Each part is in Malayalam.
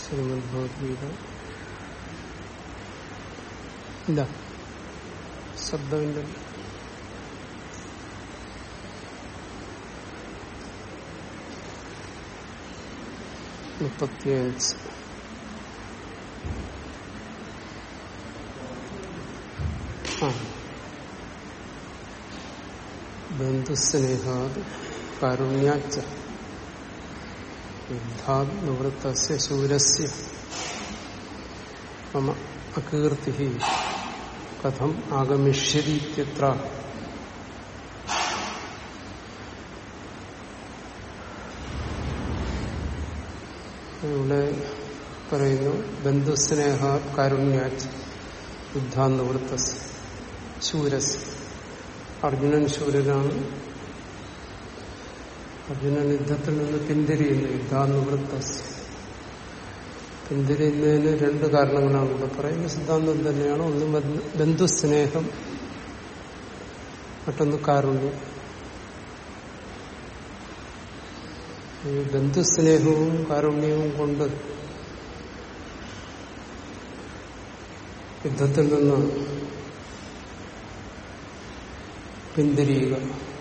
ശ്രീമദ് ഭഗവത്ഗീത ഇല്ല ശബ്ദമില്ല മുപ്പത്തിയഞ്ച് ആ ബന്ധുസ്നേഹാത് കാരുണ്യാച്ച യുദ്ധാത് നിവൃത്തസ്യ ശൂരസ്യ. മമ അകീർത്തി കഥം ആഗമിഷ്യതീത്യത്ര. ഇവിടെ പറയുന്നു ബന്ധുസ്നേഹ കാരുണ്യാച്ച് യുദ്ധാന്തവൃത്തസ് ശൂരസ് അർജുനൻ ശൂരനാണ്. അർജുനൻ യുദ്ധത്തിൽ നിന്ന് പിന്തിരിയുന്നു. യുദ്ധാനുവൃത്ത പിന്തിരിയുന്നതിന് രണ്ട് കാരണങ്ങളാണ്. ഇവിടെ പറയുന്ന സിദ്ധാന്തം തന്നെയാണ്. ഒന്ന് ബന്ധുസ്നേഹം. മറ്റൊന്ന് കാരുണ്യം. ഈ ബന്ധുസ്നേഹവും കാരുണ്യവും കൊണ്ട് യുദ്ധത്തിൽ നിന്ന് പിന്തിരിയുക.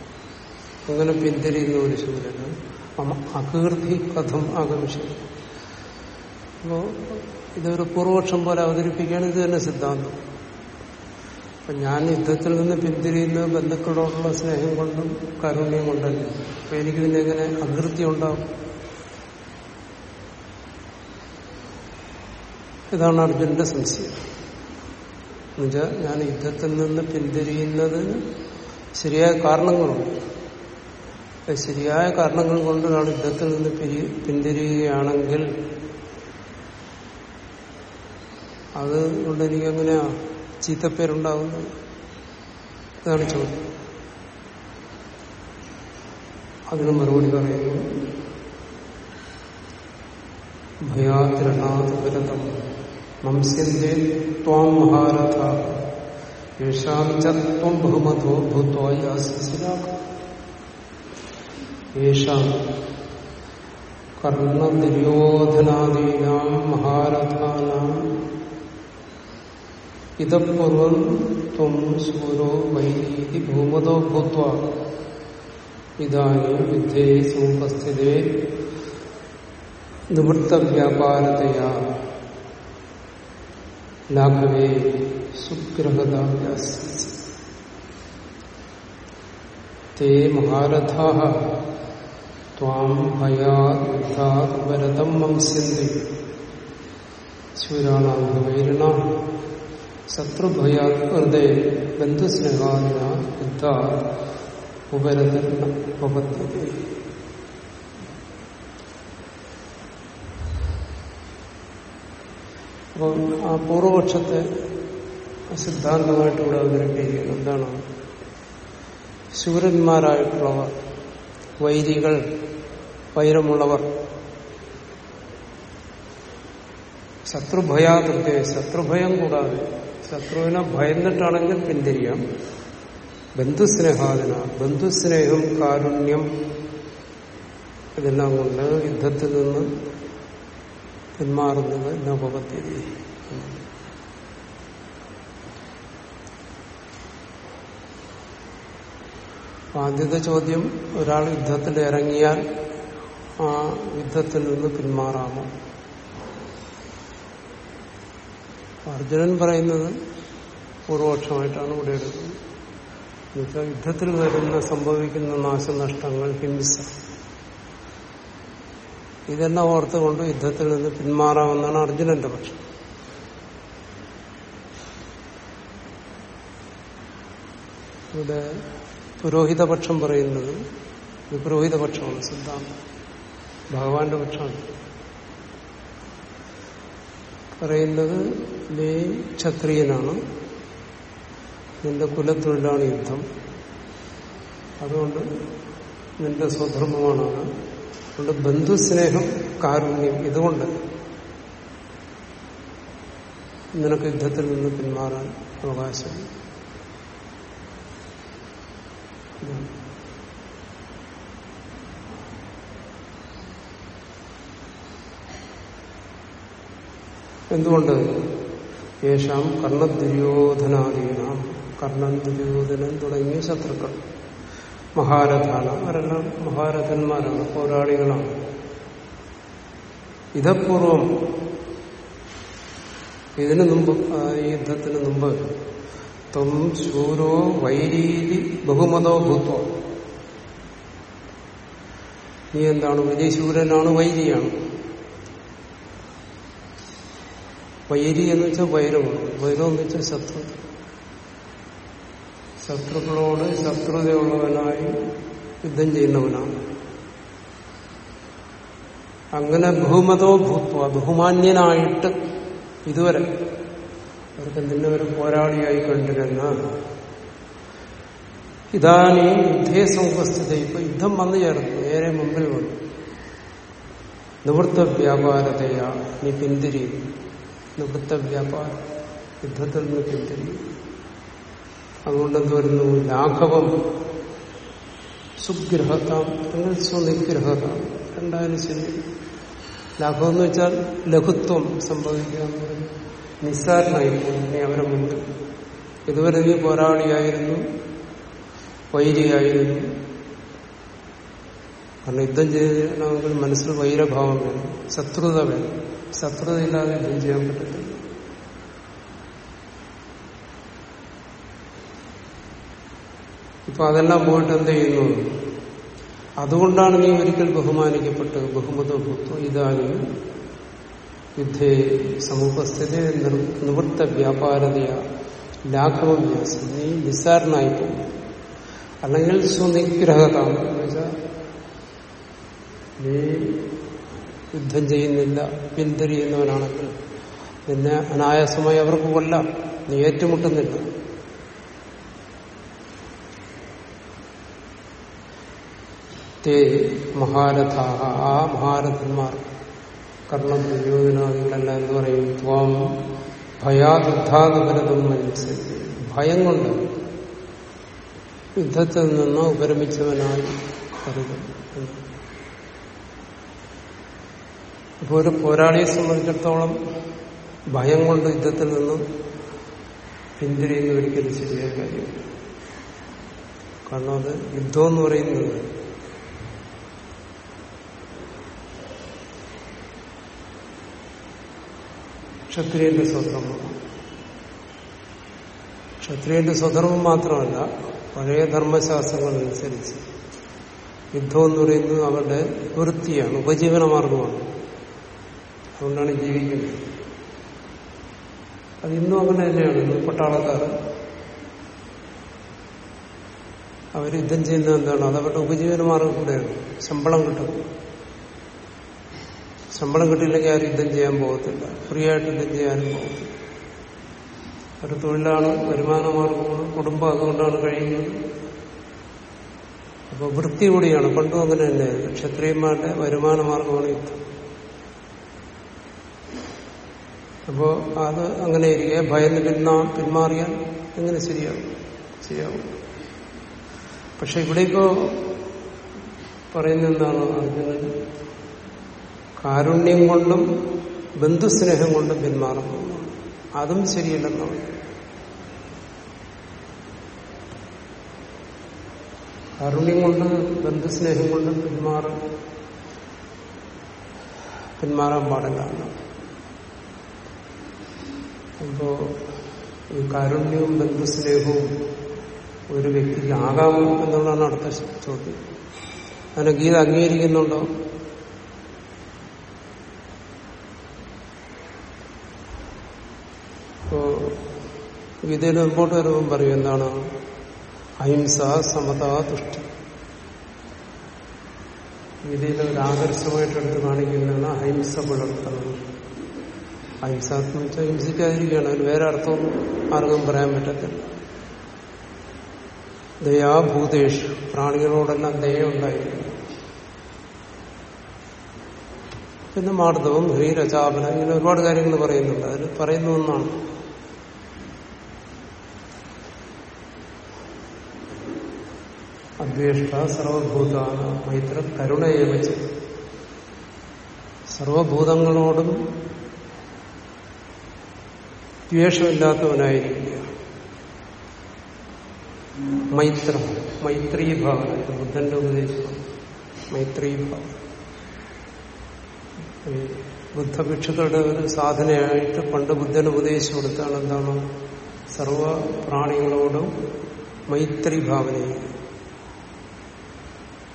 അങ്ങനെ പിന്തിരിയുന്ന ഒരു ശൂരന് അകീർത്തി കഥം ആഗമിച്ചു. അപ്പോ ഇതൊരു പൂർവക്ഷം പോലെ അവതരിപ്പിക്കുകയാണ് ഇത് തന്നെ സിദ്ധാന്തം. അപ്പൊ ഞാൻ യുദ്ധത്തിൽ നിന്ന് പിന്തിരിയുന്ന ബന്ധുക്കളോടുള്ള സ്നേഹം കൊണ്ടും കാരുണ്യം കൊണ്ടല്ല അപ്പൊ എനിക്കിതിന്റെ എങ്ങനെ അകൃത്യം ഉണ്ടാവും? ഇതാണ് അർജുനന്റെ സംശയം. എന്നുവെച്ചാൽ ഞാൻ യുദ്ധത്തിൽ നിന്ന് പിന്തിരിയുന്നതിന് ശരിയായ കാരണങ്ങളുണ്ട്. ശരിയായ കാരണങ്ങൾ കൊണ്ട് ഒരാൾ യുദ്ധത്തിൽ നിന്ന് പിന്തിരിയുകയാണെങ്കിൽ അത് കൊണ്ട് എനിക്കെങ്ങനെയാ ചീത്തപ്പേരുണ്ടാകുന്നത് ഇതാണ് ചോദ്യം. അതിന് മറുപടി പറയുന്നു. ഭയാതിരണാതിരതം മംസ്യന്റെ ത്വാം മഹാരഥ. യേഷാം ചത്വം ബഹുമതോ ഭൂത്വായാസിലാക്ക യേഷാം കർണദുര്യോധനാദീനാം മഹാരഥാനാം. ഇതപൂർവം ത്വം സൂരോ വൈദീതി ഭൂമതോ ഭൂത്വ. ഇതാനും യുദ്ധേ സമുപസ്ഥിതേ നിവൃത്തവ്യാപാരതയാ. ലാഘവേ സുഗ്രഹദാഭ്യാസ. തേ മഹാരഥാ. ത്വാം ഭയാദം വംസ്യന്തി ശൂരാണാഭവൈരണ ശത്രുഭയാത് ഹൃദയ ബന്ധുസ്നേഹാദിന യുദ്ധ ഉപരതരണ ഉപപദ്ധതി അപ്പം ആ പൂർവപക്ഷത്തെ സിദ്ധാന്തമായിട്ട് ഇവിടെ അവതരിപ്പിക്കുകയാണ് എന്താണ്? ശൂരന്മാരായിട്ടുള്ളവർ വൈരികൾ വൈരമുള്ളവർ ശത്രുഭയാതൃത്യ ശത്രുഭയം കൂടാതെ. ശത്രുവിനെ ഭയന്നിട്ടാണെങ്കിൽ പിന്തിരിയാം. ബന്ധുസ്നേഹാദിന ബന്ധുസ്നേഹം കാരുണ്യം ഇതെല്ലാം കൊണ്ട് യുദ്ധത്തിൽ നിന്ന് പിന്മാറുന്നത് നവപദ്ധതി ആദ്യത്തെ ചോദ്യം ഒരാൾ യുദ്ധത്തിൽ ഇറങ്ങിയാൽ ആ യുദ്ധത്തിൽ നിന്ന് പിന്മാറാമോ? അർജുനൻ പറയുന്നത് പൂർവപക്ഷമായിട്ടാണ് ഇവിടെ എടുക്കുന്നത്. എന്നുവെച്ചാൽ യുദ്ധത്തിൽ വരുന്ന സംഭവിക്കുന്ന നാശനഷ്ടങ്ങൾ ഹിംസ ഇതെല്ലാം ഓർത്തുകൊണ്ട് യുദ്ധത്തിൽ നിന്ന് പിന്മാറാമെന്നാണ് അർജുനന്റെ പക്ഷം. ഇവിടെ പുരോഹിതപക്ഷം പറയുന്നത് വിപുരോഹിതപക്ഷമാണ് പുരോഹിതപക്ഷമാണ് സിദ്ധാന്തം. ഭഗവാന്റെ പക്ഷമാണ്. പറയുന്നത് നീ ക്ഷത്രിയനാണ്. നിന്റെ കുലത്തൊഴിലാണ് യുദ്ധം. അതുകൊണ്ട് നിന്റെ സ്വധർമ്മമാണ് അത്. അതുകൊണ്ട് ബന്ധുസ്നേഹം കാരുണ്യം ഇതുകൊണ്ട് നിനക്ക് യുദ്ധത്തിൽ നിന്ന് പിന്മാറാൻ അവകാശം. എന്തുകൊണ്ട്? യേശാം കർണ ദുര്യോധനാധീന കർണൻ ദുര്യോധനൻ തുടങ്ങിയ ശത്രുക്കൾ. മഹാരഥാണ്. അവരെല്ലാം മഹാരഥന്മാരാണ് പോരാളികളാണ് ഇതപൂർവം ഇതിനു മുമ്പ് ഈ യുദ്ധത്തിന് മുമ്പ് ത്വം ശൂരോ വൈരീതി ബഹുമതോ ഭൂത്വം. നീ എന്താണ്? വലിയ ശൂരനാണ് വൈരിയാണ്. വൈരി എന്ന് വെച്ചാൽ വൈരമാണ്. വൈരം എന്ന് വെച്ചാൽ ശത്രു. ശത്രുക്കളോട് ശത്രുതയുള്ളവനായി യുദ്ധം ചെയ്യുന്നവനാണ്. അങ്ങനെ ബഹുമതോ ഭൂത്വ ബഹുമാന്യനായിട്ട് ഇതുവരെ അവർക്ക് നിന്നെ ഒരു പോരാളിയായി കണ്ടിരുന്ന ഇതാനീ യുദ്ധേ സമുപസ്ഥിത. ഇപ്പൊ യുദ്ധം വന്നു ചേർന്നു. ഏറെ മുമ്പിൽ വന്നു. നിവൃത്ത വ്യാപാരതയാ നീ പിന്തിരിയും നിവൃത്ത വ്യാപാരം യുദ്ധത്തിൽ നിന്ന് പിന്തിരിയും അതുകൊണ്ട് എന്ത് വരുന്നു ലാഘവം സുഗ്രഹത്താം അല്ലെങ്കിൽ സ്വനിഗ്രഹത്താം രണ്ടായാലും ശരി. ലാഘവം എന്ന് വെച്ചാൽ ലഘുത്വം സംഭവിക്കുക എന്ന് പറയുന്നത്. നിസ്സാരനായിരിക്കും അവരെ മുമ്പിൽ ഇതുവരെ നീ പോരാളിയായിരുന്നു വൈരിയായിരുന്നു. കാരണം യുദ്ധം ചെയ്യണമെങ്കിൽ മനസ്സിൽ വൈരഭാവം വേണം ശത്രുത വേണം ശത്രുതയില്ലാതെ യുദ്ധം ചെയ്യാൻ പറ്റത്തില്ല. ഇപ്പൊ അതെല്ലാം പോയിട്ട് എന്ത് ചെയ്യുന്നു? അതുകൊണ്ടാണ് നീ ഒരിക്കൽ ബഹുമാനിക്കപ്പെട്ടത്. ബഹുമത ഇതാനും യുദ്ധേ സമൂഹസ്ഥിതി നിവൃത്ത വ്യാപാരതയ. ലാഘവം വ്യാസം നീ നിസ്സാരനായി പോകും അല്ലെങ്കിൽ സ്വനിഗ്രഹത എന്ന് വെച്ചാൽ നീ യുദ്ധം ചെയ്യുന്നില്ല പിന്തിരിയുന്നവനാണെങ്കിൽ നിന്നെ അനായാസമായി അവർക്ക് കൊല്ലാം. നീ ഏറ്റുമുട്ടുന്നില്ല. തേ മഹാരഥാഹ ആ മഹാരഥന്മാർ കർണം ദുര്യോധനാദികളെല്ലാം എന്ന് പറയും? ത്വം ഭയാദുദ്ധാനുപരതം മനസ്സ് ഭയം കൊണ്ട് യുദ്ധത്തിൽ നിന്ന് ഉപരമിച്ചവനായി കരുതും അപ്പോൾ ഒരു പോരാളിയെ സംബന്ധിച്ചിടത്തോളം ഭയം കൊണ്ട് യുദ്ധത്തിൽ നിന്ന് പിന്തിരിയുന്ന ഒരിക്കലും ശരിയായ കാര്യം കാരണം അത് യുദ്ധം എന്ന് പറയുന്നത് ക്ഷത്രിയന്റെ സ്വധർമ്മമാണ്. ക്ഷത്രിയന്റെ സ്വധർമ്മം മാത്രമല്ല പഴയ ധർമ്മശാസ്ത്രങ്ങളനുസരിച്ച് യുദ്ധം എന്ന് പറയുന്നത് അവരുടെ വൃത്തിയാണ് ഉപജീവന മാർഗമാണ് അതുകൊണ്ടാണ് ജീവിക്കുന്നത്. അത് ഇന്നും അങ്ങനെ തന്നെയാണ്. പട്ടാളക്കാർ അവർ യുദ്ധം ചെയ്യുന്നത് എന്താണ്? അത് അവരുടെ ഉപജീവന മാർഗം കൂടെയാണ്. ശമ്പളം കിട്ടും. ശമ്പളം കിട്ടിയില്ലെങ്കിൽ ആരും യുദ്ധം ചെയ്യാൻ പോകത്തില്ല. ഫ്രീ ആയിട്ട് യുദ്ധം ചെയ്യാനും പോകത്തില്ല. ഒരു തൊഴിലാണ് വരുമാന മാർഗമാണ്. കുടുംബം അതുകൊണ്ടാണ് കഴിയുന്നത്. അപ്പൊ വൃത്തി കൂടിയാണ്. പണ്ടും അങ്ങനെ തന്നെയായിരുന്നു. ക്ഷത്രിയന്മാരുടെ വരുമാന മാർഗമാണ് യുദ്ധം. അപ്പോ അത് അങ്ങനെ ഇരിക്കുക ഭയന്ന് പിന്മാ പിന്മാറിയാൽ എങ്ങനെ ശരിയാവും? ശരിയാവും. പക്ഷെ ഇവിടെ ഇപ്പോ പറയുന്ന എന്താണ് അർജുനൻ കാരുണ്യം കൊണ്ടും ബന്ധുസ്നേഹം കൊണ്ടും പിന്മാറുന്നു അതും ശരിയല്ലെന്നാണ് കാരുണ്യം കൊണ്ട് ബന്ധുസ്നേഹം കൊണ്ട് പിന്മാറും പിന്മാറാൻ പാടില്ല അപ്പോ ഈ കാരുണ്യവും ബന്ധുസ്നേഹവും ഒരു വ്യക്തിക്ക് ആകാമോ എന്നുള്ളതാണ് അടുത്ത ചോദ്യം. അതിനെ ഗീത അംഗീകരിക്കുന്നുണ്ടോ? ഇപ്പോ ഗീതയിൽ മുമ്പോട്ട് വരുമ്പം പറയും എന്താണ്? അഹിംസ സമത തുഷ്ടി. ഗീതയിലെ ഒരു ആദർശമായിട്ട് എടുത്ത് കാണിക്കുന്നതാണ് അഹിംസ പുലർത്തുന്നത് അഹിംസ എന്ന് വെച്ചാൽ ഹിംസിക്കാതിരിക്കുകയാണ്. അതിന് വേറെ അർത്ഥവും ആർക്കും പറയാൻ പറ്റത്തില്ല. ദയാഭൂതേഷു. പ്രാണികളോടെല്ലാം ദയ ഉണ്ടായി പിന്നെ മാർദ്ദവം ഹ്രീരചാപനം ഇങ്ങനെ ഒരുപാട് കാര്യങ്ങൾ പറയുന്നുണ്ട്. അതിൽ പറയുന്ന ഒന്നാണ്. അദ്വേഷ്ട സർവഭൂതാന മൈത്ര കരുണയെ വെച്ച് സർവഭൂതങ്ങളോടും ദ്വേഷമില്ലാത്തവനായിരിക്കുക. മൈത്രം മൈത്രീഭാവന ബുദ്ധന്റെ ഉപദേശമാണ്. മൈത്രീ ഭാവന ബുദ്ധഭിക്ഷുക്കളുടെ ഒരു സാധനയായിട്ട് പണ്ട് ബുദ്ധൻ ഉപദേശിച്ചു കൊടുത്താണ് എന്താണ്? സർവ പ്രാണികളോടും മൈത്രി ഭാവന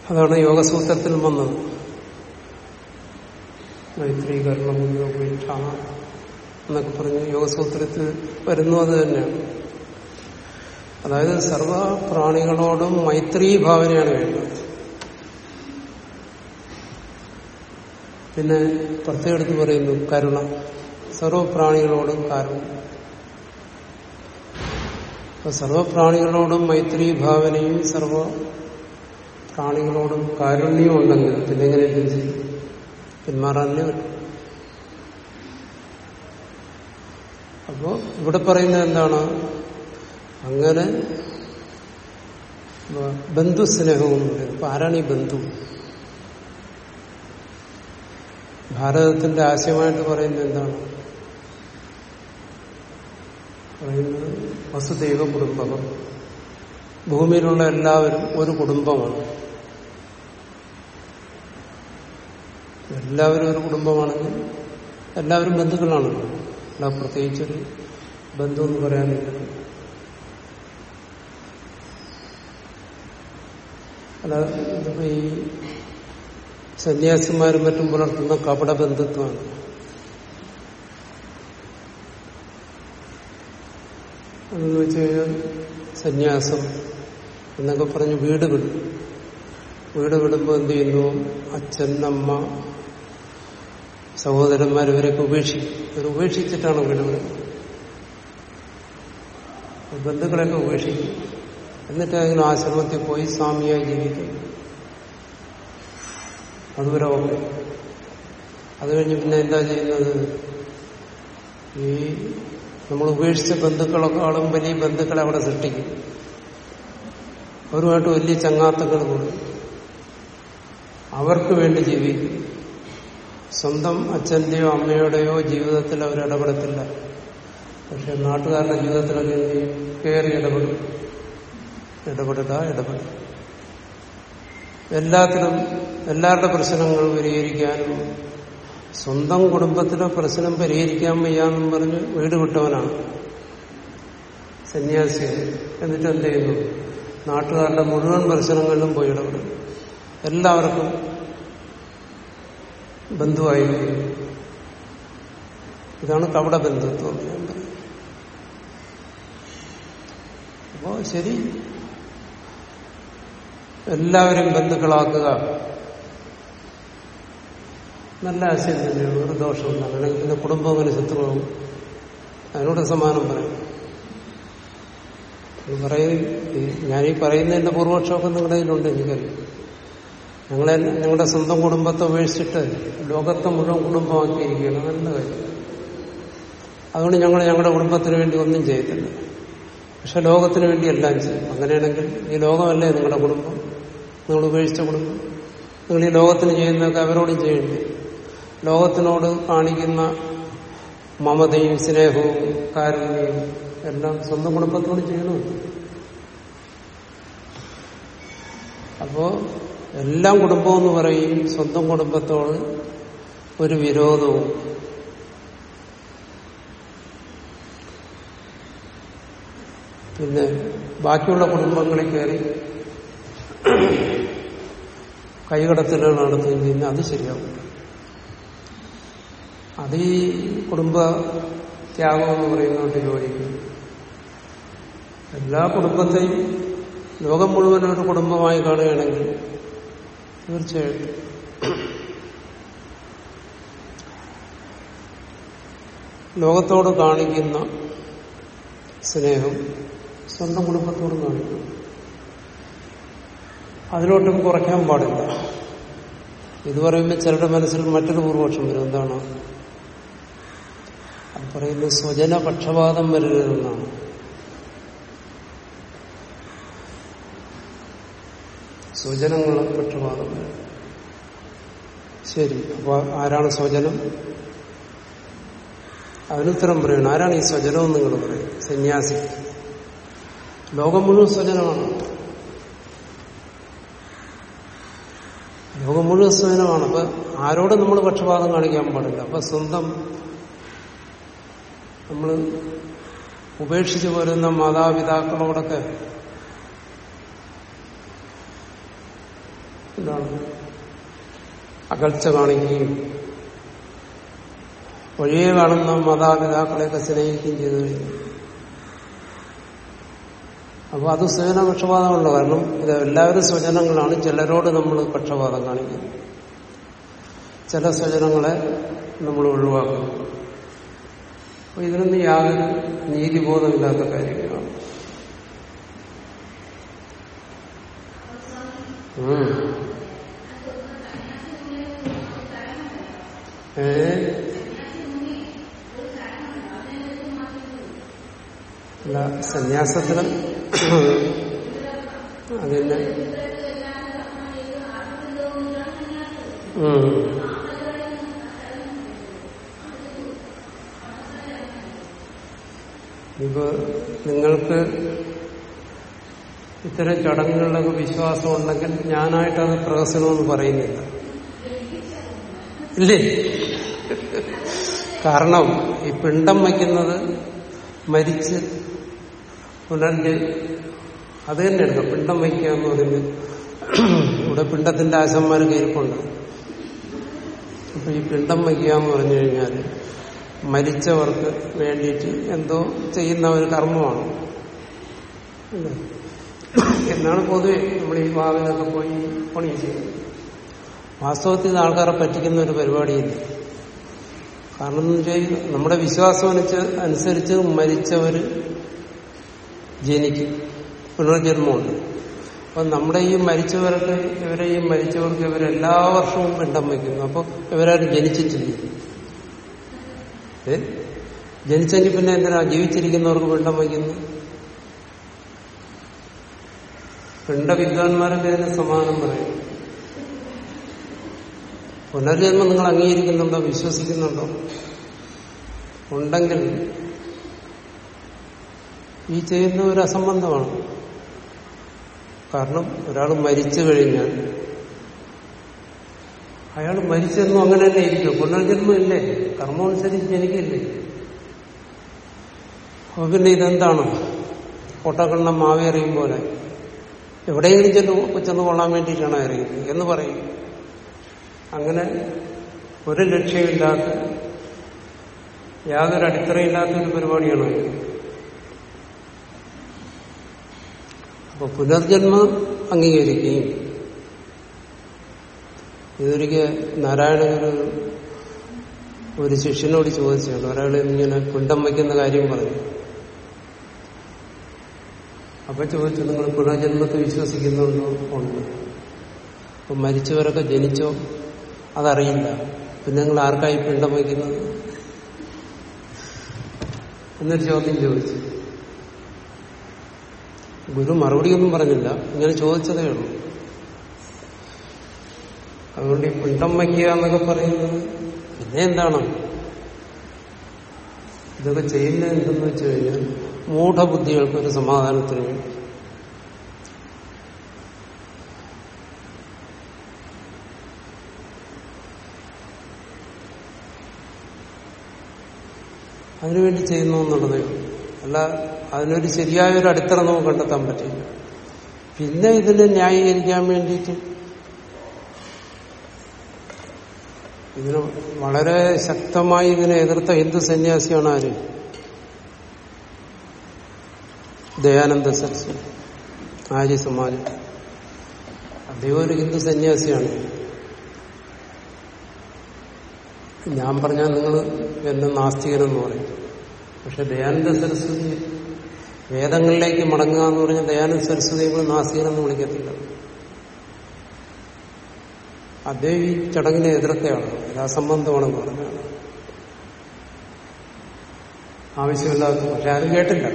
അതാണ് യോഗസൂത്രത്തിൽ വന്നത്. മൈത്രീകരണം യോഗപീഠ എന്നൊക്കെ പറഞ്ഞ് യോഗസൂത്രത്തിൽ വരുന്നു അത് തന്നെയാണ്. അതായത് സർവ പ്രാണികളോടും മൈത്രീ ഭാവനയാണ് വേണ്ടത്. പിന്നെ പ്രത്യേകത്ത് പറയുന്നു കരുണ. സർവപ്രാണികളോടും കരുണ. സർവ മൈത്രീ ഭാവനയും സർവ പ്രാണികളോടും കാരുണ്യവും ഉണ്ടെങ്കിൽ പിന്നെങ്ങനെ ചിന്തിച്ചു പിന്മാറാനേ പറ്റും. അപ്പോ ഇവിടെ പറയുന്നത് എന്താണ്? അങ്ങനെ ബന്ധു സ്നേഹവും ആരാണ് ഈ ബന്ധു? ഭാരതത്തിന്റെ ആശയമായിട്ട് പറയുന്നത് എന്താണ്? പറയുന്നത് വസുദൈവ കുടുംബം. ഭൂമിയിലുള്ള എല്ലാവരും ഒരു കുടുംബമാണ്. എല്ലാവരും ഒരു കുടുംബമാണെങ്കിൽ എല്ലാവരും ബന്ധുക്കളാണല്ലോ. അല്ല പ്രത്യേകിച്ചൊരു ബന്ധമെന്ന് പറയാനില്ല. അല്ല ഇതിപ്പോ ഈ സന്യാസിമാരും മറ്റും പുലർത്തുന്ന കപട ബന്ധുത്വമാണ് അതെന്ന് വെച്ച് കഴിഞ്ഞാൽ സന്യാസം എന്നൊക്കെ പറഞ്ഞ് വീട് വിടും. വീട് വിടുമ്പോൾ എന്ത് ചെയ്യുന്നു? അച്ഛൻ അമ്മ സഹോദരന്മാർ ഇവരൊക്കെ ഉപേക്ഷിക്കും ഇവർ ഉപേക്ഷിച്ചിട്ടാണ് വീട് വിടുന്നത്. ബന്ധുക്കളെയൊക്കെ ഉപേക്ഷിക്കും. എന്നിട്ട് അതിന് ആശ്രമത്തിൽ പോയി സ്വാമിയായി ജീവിക്കും. അതുവരെ ഓക്കെ. അത് കഴിഞ്ഞ് പിന്നെ എന്താ ചെയ്യുന്നത്? ഈ നമ്മൾ ഉപേക്ഷിച്ച ബന്ധുക്കളെക്കാളും വലിയ ബന്ധുക്കളെ അവിടെ സൃഷ്ടിക്കും. അവരുമായിട്ട് വലിയ ചങ്ങാത്തങ്ങൾ കൂടും. അവർക്ക് വേണ്ടി ജീവിക്കും. സ്വന്തം അച്ഛന്റെയോ അമ്മയുടെയോ ജീവിതത്തിൽ അവർ ഇടപെടത്തില്ല. പക്ഷെ നാട്ടുകാരുടെ ജീവിതത്തിലൊക്കെ എന്ത് ചെയ്യും? കയറി ഇടപെടും. ഇടപെടുക ഇടപെടും. എല്ലാത്തിനും എല്ലാവരുടെ പ്രശ്നങ്ങൾ പരിഹരിക്കാനും സ്വന്തം കുടുംബത്തിലെ പ്രശ്നം പരിഹരിക്കാൻ വയ്യാന്നും പറഞ്ഞ് വീട് വിട്ടവനാണ്. സന്യാസി. എന്നിട്ട് എന്ത് ചെയ്യുന്നു? നാട്ടുകാരുടെ മുഴുവൻ പ്രശ്നങ്ങളിലും പോയി ഇടപെടും. എല്ലാവർക്കും ബന്ധുവായിരിക്കും. ഇതാണ് കവട ബന്ധുത്വം അപ്പോ ശരി. എല്ലാവരും ബന്ധുക്കളാക്കുക. നല്ല ആശയം തന്നെയാണ്. ഒരു ദോഷമില്ല അല്ലെങ്കിൽ പിന്നെ കുടുംബം അങ്ങനെ ശത്രുവും. അതിനോട് സമാനം പറയും. പറയും ഞാനീ പറയുന്നതിന്റെ പൂർവക്ഷമൊക്കെ നിങ്ങളുടെ കയ്യിലുണ്ട് എനിക്കറിയാം. ഞങ്ങളെ ഞങ്ങളുടെ സ്വന്തം കുടുംബത്തെ ഉപേക്ഷിച്ചിട്ട് ലോകത്തെ മുഴുവൻ കുടുംബമാക്കിയിരിക്കുകയാണ്. നല്ല കാര്യം. അതുകൊണ്ട് ഞങ്ങൾ ഞങ്ങളുടെ കുടുംബത്തിന് വേണ്ടി ഒന്നും ചെയ്യത്തില്ല. പക്ഷെ ലോകത്തിന് വേണ്ടി എല്ലാം ചെയ്യും. അങ്ങനെയാണെങ്കിൽ ഈ ലോകമല്ലേ നിങ്ങളുടെ കുടുംബം? നിങ്ങൾ ഉപേക്ഷിച്ച കുടുംബം? നിങ്ങൾ ഈ ലോകത്തിന് ചെയ്യുന്നതൊക്കെ അവരോടും ചെയ്യേണ്ടി? ലോകത്തിനോട് കാണിക്കുന്ന മമതയും സ്നേഹവും കാരുണ്യവും എല്ലാം സ്വന്തം കുടുംബത്തോട് ചെയ്യണം അപ്പോ എല്ലാം കുടുംബം എന്ന് പറയും. സ്വന്തം കുടുംബത്തോട് ഒരു വിരോധവും. പിന്നെ ബാക്കിയുള്ള കുടുംബങ്ങളിൽ കയറി കൈകടത്തലുകൾ നടത്തുകയും ചെയ്യുന്ന അത് ശരിയാവും. അത് ഈ കുടുംബ ത്യാഗം എന്ന് പറയുന്നതുകൊണ്ട് യോജിക്കും. എല്ലാ കുടുംബത്തെയും ലോകം മുഴുവൻ ഒരു കുടുംബമായി കാണുകയാണെങ്കിൽ തീർച്ചയായിട്ടും. ലോകത്തോട് കാണിക്കുന്ന സ്നേഹം സ്വന്തം കുടുംബത്തോട് കാണിക്കും അതിലോട്ടും കുറയ്ക്കാൻ പാടില്ല. ഇത് പറയുമ്പോൾ ചിലരുടെ മനസ്സിൽ മറ്റൊരു പൂർവപക്ഷം വരും. എന്താണ്? അത് പറയുന്നത് സ്വജന പക്ഷപാതം വരരുതെന്നാണ്. സ്വജനങ്ങളെ പക്ഷപാതം ശരി അപ്പൊ ആരാണ് സ്വജനം? അതിനുത്തരം പറയണം. ആരാണ് ഈ സ്വജനം എന്ന് നിങ്ങൾ പറയും? സന്യാസി. ലോകം മുഴുവൻ സ്വജനമാണ്. ലോകം മുഴുവൻ സ്വജനമാണ്. അപ്പൊ ആരോടും നമ്മൾ പക്ഷപാതം കാണിക്കാൻ പാടില്ല. അപ്പൊ സ്വന്തം നമ്മൾ ഉപേക്ഷിച്ചു പോരുന്ന മാതാപിതാക്കളോടൊക്കെ എന്താണ് അകൽച്ച കാണിക്കുകയും വഴിയെ കാണുന്ന മാതാപിതാക്കളെയൊക്കെ സ്നേഹിക്കുകയും ചെയ്തു കഴിഞ്ഞു. അപ്പോൾ അത് സ്വജന പക്ഷപാതമുള്ള കാരണം ഇത് എല്ലാവരും സ്വജനങ്ങളാണ്. ചിലരോട് നമ്മൾ പക്ഷപാതം കാണിക്കുന്നു. ചില സ്വജനങ്ങളെ നമ്മൾ ഒഴിവാക്കുന്നു. അപ്പൊ ഇതിനൊന്നും യാതൊരു നീതിബോധമില്ലാത്ത കാര്യങ്ങളാണ്. ഉം. ഏ? അല്ല സന്യാസത്തിന് അതിന് ഉം. ഇപ്പൊ നിങ്ങൾക്ക് ഇത്തരം ചടങ്ങുകളിലൊക്കെ വിശ്വാസം ഉണ്ടെങ്കിൽ ഞാനായിട്ടത് പ്രഹസനമെന്ന് പറയുന്നില്ല. ഇല്ലേ? കാരണം ഈ പിണ്ടം വയ്ക്കുന്നത് മരിച്ച് പുനർജ അത് തന്നെ എടുക്കാം. പിണ്ടം വയ്ക്കുക എന്ന് പറയുന്നത് ഇവിടെ പിണ്ടത്തിന്റെ ആശന്മാർ കയറിക്കൊണ്ട് അപ്പൊ ഈ പിണ്ടം വയ്ക്കുക എന്ന് പറഞ്ഞു കഴിഞ്ഞാൽ മരിച്ചവർക്ക് വേണ്ടിയിട്ട് എന്തോ ചെയ്യുന്ന ഒരു കർമ്മമാണ്. എന്നാണ് പൊതുവെ നമ്മൾ ഈ ഭാവിലൊക്കെ പോയി പണി ചെയ്യുന്നത്. വാസ്തവത്തിൽ ഇത് ആൾക്കാരെ പറ്റിക്കുന്ന ഒരു പരിപാടിയില്ല. കാരണം എന്ന് വെച്ചാൽ നമ്മുടെ വിശ്വാസം അനുസരിച്ച് മരിച്ചവർ ജനിക്കും. പുനർജന്മമുണ്ട്. അപ്പൊ നമ്മുടെ ഈ മരിച്ചവർക്ക് ഇവരെ ഈ മരിച്ചവർക്ക് ഇവരെല്ലാ വർഷവും പിണ്ടം വയ്ക്കുന്നു. അപ്പൊ ഇവരാരും ജനിച്ചിട്ടില്ല. ജനിച്ചെങ്കിൽ പിന്നെ എന്തിനാ ജീവിച്ചിരിക്കുന്നവർക്ക് പിണ്ടം വയ്ക്കുന്നു? പിണ്ടവിദ്വാൻമാരൊക്കെ ഇതിന് സമാനം പറയും. പുനർജന്മം നിങ്ങൾ അംഗീകരിക്കുന്നുണ്ടോ? വിശ്വസിക്കുന്നുണ്ടോ? ഉണ്ടെങ്കിൽ ഈ ചെയ്യുന്ന ഒരു അസംബന്ധമാണ്. കാരണം ഒരാൾ മരിച്ചു കഴിഞ്ഞാൽ അയാൾ മരിച്ചെന്നും അങ്ങനെ തന്നെ ഇരിക്കും. പുനർജന്മം ഇല്ലേ? കർമ്മം അനുസരിച്ച് ജനിക്കില്ലേ? അപ്പൊ പിന്നെ ഇതെന്താണ്? പൊട്ടക്കണ്ണം മാവി എറിയും പോലെ. എവിടെയെങ്കിലും ചെന്ന് ചെന്ന് കൊള്ളാൻ വേണ്ടിയിട്ടാണ് അറിയുന്നത് എന്ന് പറയും. അങ്ങനെ ഒരു ലക്ഷ്യമില്ലാത്ത യാതൊരു അടിത്തറയില്ലാത്ത ഒരു പരിപാടിയാണ്. അപ്പൊ പുനർജന്മം അംഗീകരിക്കുകയും ഇതൊരിക്കൽ നാരായണഗുരു ഒരു ശിഷ്യനോട് ചോദിച്ചാണ് ഒരാൾ ഇങ്ങനെ കുണ്ടം വയ്ക്കുന്ന കാര്യം പറഞ്ഞു. അപ്പൊ ചോദിച്ചു നിങ്ങൾ പുനർജന്മത്തെ വിശ്വസിക്കുന്നുണ്ടോ ഉണ്ട്? അപ്പൊ മരിച്ചവരൊക്കെ ജനിച്ചോ? അതറിയില്ല. പിന്നെ നിങ്ങൾ ആർക്കായി പിണ്ടം വയ്ക്കുന്നത് എന്നൊരു ചോദ്യം ചോദിച്ചു. ഗുരു മറുപടിയൊന്നും പറഞ്ഞില്ല. ഇങ്ങനെ ചോദിച്ചതേ ഉള്ളൂ. അതുകൊണ്ട് ഈ പിണ്ടം വയ്ക്കുക എന്നൊക്കെ പറയുന്നത് പിന്നെ എന്താണ്? ഇതൊക്കെ ചെയ്യുന്നത് എന്തെന്ന് വെച്ച് കഴിഞ്ഞാൽ മൂഢബുദ്ധികൾക്ക് ഒരു സമാധാനത്തിന് വേണ്ടി. അതിനുവേണ്ടി ചെയ്യുന്നു എന്നുള്ളതേ. അല്ല അതിനൊരു ശരിയായ ഒരു അടിത്തറ നമുക്ക് കണ്ടെത്താൻ പറ്റില്ല. പിന്നെ ഇതിനെ ന്യായീകരിക്കാൻ വേണ്ടിയിട്ട് ഇതിന് വളരെ ശക്തമായി ഇതിനെ എതിർത്ത ഹിന്ദു സന്യാസിയാണ് ആര്? ദയാനന്ദ സരസ്വതി ആര്യ സമാജം അദ്ദേഹം ഒരു ഹിന്ദു സന്യാസിയാണ്. ഞാൻ പറഞ്ഞാൽ നിങ്ങൾ എന്നെ നാസ്തികനെന്ന് പറയും. പക്ഷെ ദയാനന്ദ സരസ്വതി വേദങ്ങളിലേക്ക് മടങ്ങുക എന്ന് പറഞ്ഞാൽ ദയാനന്ദ സരസ്വതി നമ്മൾ നാസികനെന്ന് വിളിക്കത്തില്ല. അദ്ദേഹം ഈ ചടങ്ങിനെ എതിർത്തയാണ് രാസംബന്ധമാണെന്ന് പറഞ്ഞാണ്. ആവശ്യമില്ലാത്ത പക്ഷെ ആരും കേട്ടില്ല.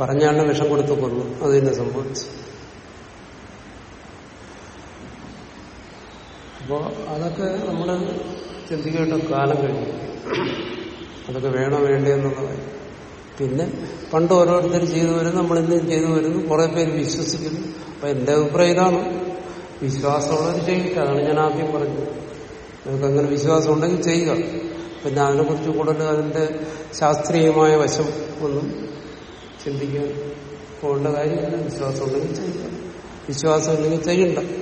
പറഞ്ഞാണ് വിഷം കൊടുത്തു കൊന്നു. അത് തന്നെ സംഭവിച്ചു. അപ്പോ അതൊക്കെ നമ്മൾ ചിന്തിക്കേണ്ട കാലം കഴിഞ്ഞു. അതൊക്കെ വേണോ വേണ്ടെന്നുള്ളത് പിന്നെ പണ്ട് ഓരോരുത്തർ ചെയ്തു വരുന്നു നമ്മൾ ഇന്നും ചെയ്തു വരുന്നു കുറെ പേര് വിശ്വസിക്കുന്നു. അപ്പൊ എന്റെ അഭിപ്രായം ഇതാണ്. വിശ്വാസമുള്ളവർ ചെയ്യില്ല അതാണ് ഞാൻ ആദ്യം പറഞ്ഞത്. നിങ്ങൾക്ക് അങ്ങനെ വിശ്വാസം ഉണ്ടെങ്കിൽ ചെയ്യുക. പിന്നെ അതിനെക്കുറിച്ച് കൂടുതൽ അതിന്റെ ശാസ്ത്രീയമായ വശം ഒന്നും ചിന്തിക്കാൻ പോകേണ്ട കാര്യമില്ല. വിശ്വാസം ഉണ്ടെങ്കിൽ ചെയ്യുക. വിശ്വാസം ഉണ്ടെങ്കിൽ ചെയ്യണ്ട.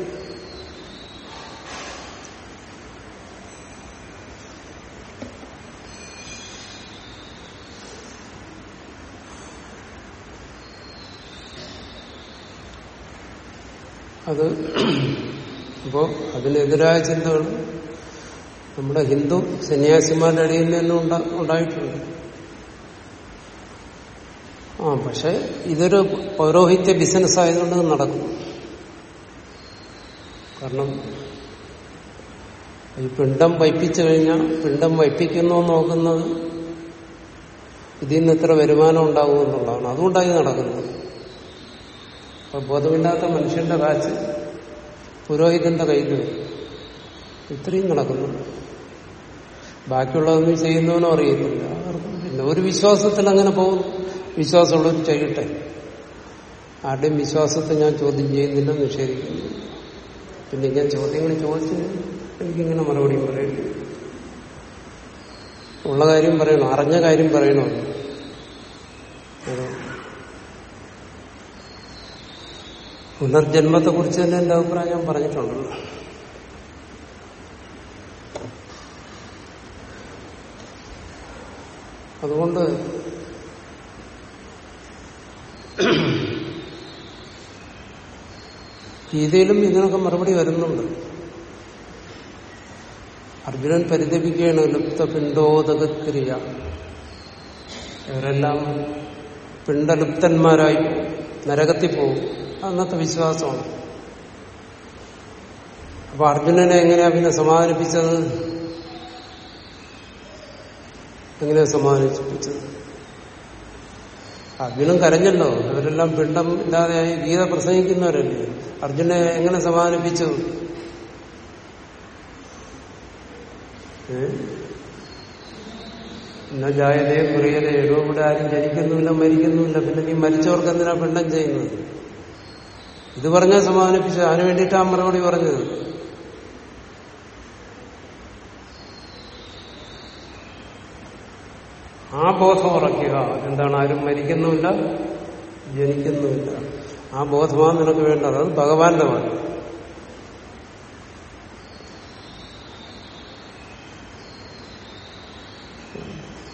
അത് അപ്പോ അതിനെതിരായ ചിന്തകൾ നമ്മുടെ ഹിന്ദു സന്യാസിമാരുടെ ഇടയിൽ നിന്നും ഉണ്ടാ ഉണ്ടായിട്ടുണ്ട്. ആ പക്ഷെ ഇതൊരു പൗരോഹിത്യ ബിസിനസ് ആയതുകൊണ്ട് നടക്കും. കാരണം ഈ പിണ്ടം വൈപ്പിച്ചു കഴിഞ്ഞാൽ പിണ്ടം വൈപ്പിക്കുന്നു നോക്കുന്നത് ഇതിൽ നിന്ന് എത്ര വരുമാനം ഉണ്ടാകുമെന്നുള്ളതാണ് അതുകൊണ്ടായി നടക്കുന്നത്. അപ്പൊ ബോധമില്ലാത്ത മനുഷ്യന്റെ കാശ് പുരോഹിതന്റെ കയ്യിൽ വരും. ഇത്രയും നടക്കുന്നു ബാക്കിയുള്ളതൊന്നും ചെയ്യുന്നവനോ ആർക്കും പിന്നെ ഒരു വിശ്വാസത്തിൽ അങ്ങനെ പോകും വിശ്വാസമുള്ളവർ ചെയ്യട്ടെ. ആരുടെയും വിശ്വാസത്തെ ഞാൻ ചോദ്യം ചെയ്യുന്നില്ല നിഷേധിക്കുന്നു. പിന്നെ ഞാൻ ചോദ്യങ്ങൾ ചോദിച്ച് എനിക്കിങ്ങനെ മറുപടി പറയുന്നു ഉള്ള കാര്യം പറയണം. അറിഞ്ഞ കാര്യം പറയണമല്ലോ പുനർജന്മത്തെ കുറിച്ച് തന്നെ എന്റെ അഭിപ്രായം ഞാൻ പറഞ്ഞിട്ടുണ്ടല്ലോ. അതുകൊണ്ട് ഗീതയിലും ഇതിനൊക്കെ മറുപടി വരുന്നുണ്ട്. അർജുനൻ പരിതപിക്കുകയാണ് ലുപ്ത പിണ്ടോദക്രിയ ഇവരെല്ലാം പിണ്ടലുപ്തന്മാരായി നരകത്തിൽ പോകും അന്നത്തെ വിശ്വാസമാണ്. അപ്പൊ അർജുനനെ എങ്ങനെയാ പിന്നെ സമാധാനിപ്പിച്ചത് എങ്ങനെയാ സമാധാനിപ്പിച്ചത് അർജുനൻ കരഞ്ഞല്ലോ. അവരെല്ലാം പിണ്ടം ഇല്ലാതെയായി ഗീത പ്രസംഗിക്കുന്നവരല്ലേ? അർജുനെ എങ്ങനെ സമാധാനിപ്പിച്ചു എന്നാ ജായതയും ഏതോ ഇവിടെ ആരും ജനിക്കുന്നുമില്ല മരിക്കുന്നുമില്ല. പിന്നെ നീ മരിച്ചവർക്ക് എന്തിനാ പിണ്ടം ചെയ്യുന്നത്? ഇത് പറഞ്ഞാൽ സമാധാനിപ്പിച്ചത്. അതിനു വേണ്ടിയിട്ടാ മറുപടി പറഞ്ഞത്. ആ ബോധം ഉറക്കുക എന്താണ്? ആരും മരിക്കുന്നുമില്ല ജനിക്കുന്നുമില്ല. ആ ബോധമാണ് നിനക്ക് വേണ്ടത്. അത് ഭഗവാന്റെ മതി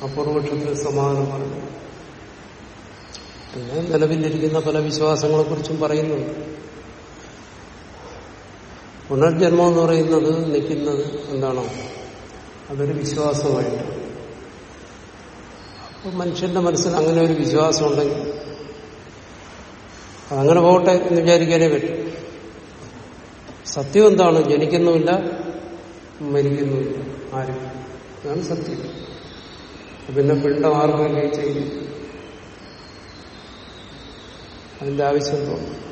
അപൂർവക്ഷത്തിൽ സമാധാനം പറഞ്ഞു. പിന്നെ നിലവിലിരിക്കുന്ന പല വിശ്വാസങ്ങളെ കുറിച്ചും പറയുന്നുണ്ട്. പുനർജന്മം എന്ന് പറയുന്നത് നിൽക്കുന്നത് എന്താണോ അതൊരു വിശ്വാസമായിട്ട്. അപ്പൊ മനുഷ്യന്റെ മനസ്സിൽ അങ്ങനെ ഒരു വിശ്വാസം ഉണ്ടെങ്കിൽ അതങ്ങനെ പോകട്ടെ എന്ന് വിചാരിക്കാനേ പറ്റും. സത്യം എന്താണ്? ജനിക്കുന്നുമില്ല മരിക്കുന്നുമില്ല. ആരും. അതാണ് സത്യം. പിന്നെ പിണ്ടം ആർക്കും ചെയ്യും അതിന്റെ ആവശ്യം തോന്നും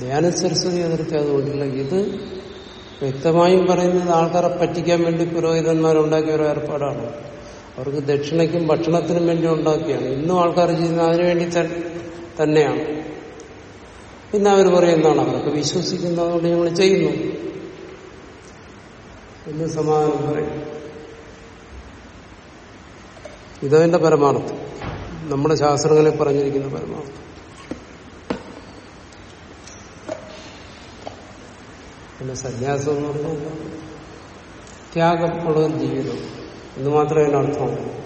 ധ്യാന സരസ്വതി അതിർത്തി അതുകൊണ്ടില്ല ഇത് വ്യക്തമായും പറയുന്നത് ആൾക്കാരെ പറ്റിക്കാൻ വേണ്ടി പുരോഹിതന്മാരുണ്ടാക്കിയ ഒരു ഏർപ്പാടാണ്. അവർക്ക് ദക്ഷിണയ്ക്കും ഭക്ഷണത്തിനും വേണ്ടി ഉണ്ടാക്കിയാണ്. ഇന്നും ആൾക്കാർ ചെയ്യുന്നത് അതിനുവേണ്ടി തന്നെയാണ്. പിന്നെ അവർ പറയുന്നതാണ് അവർക്ക് വിശ്വസിക്കുന്നതുകൊണ്ട് ഞങ്ങൾ ചെയ്യുന്നു. എന്ന് സമാധാനം പറയും. ഇതതിന്റെ പരമാർത്ഥം. നമ്മുടെ ശാസ്ത്രങ്ങളെ പറഞ്ഞിരിക്കുന്ന പരമാർത്ഥം പിന്നെ സന്യാസം എന്ന് പറഞ്ഞാൽ എന്താണ്? ത്യാഗം ഉള്ള ജീവിതം. എന്ന് മാത്രമേ അതിന് അർത്ഥമുള്ളൂ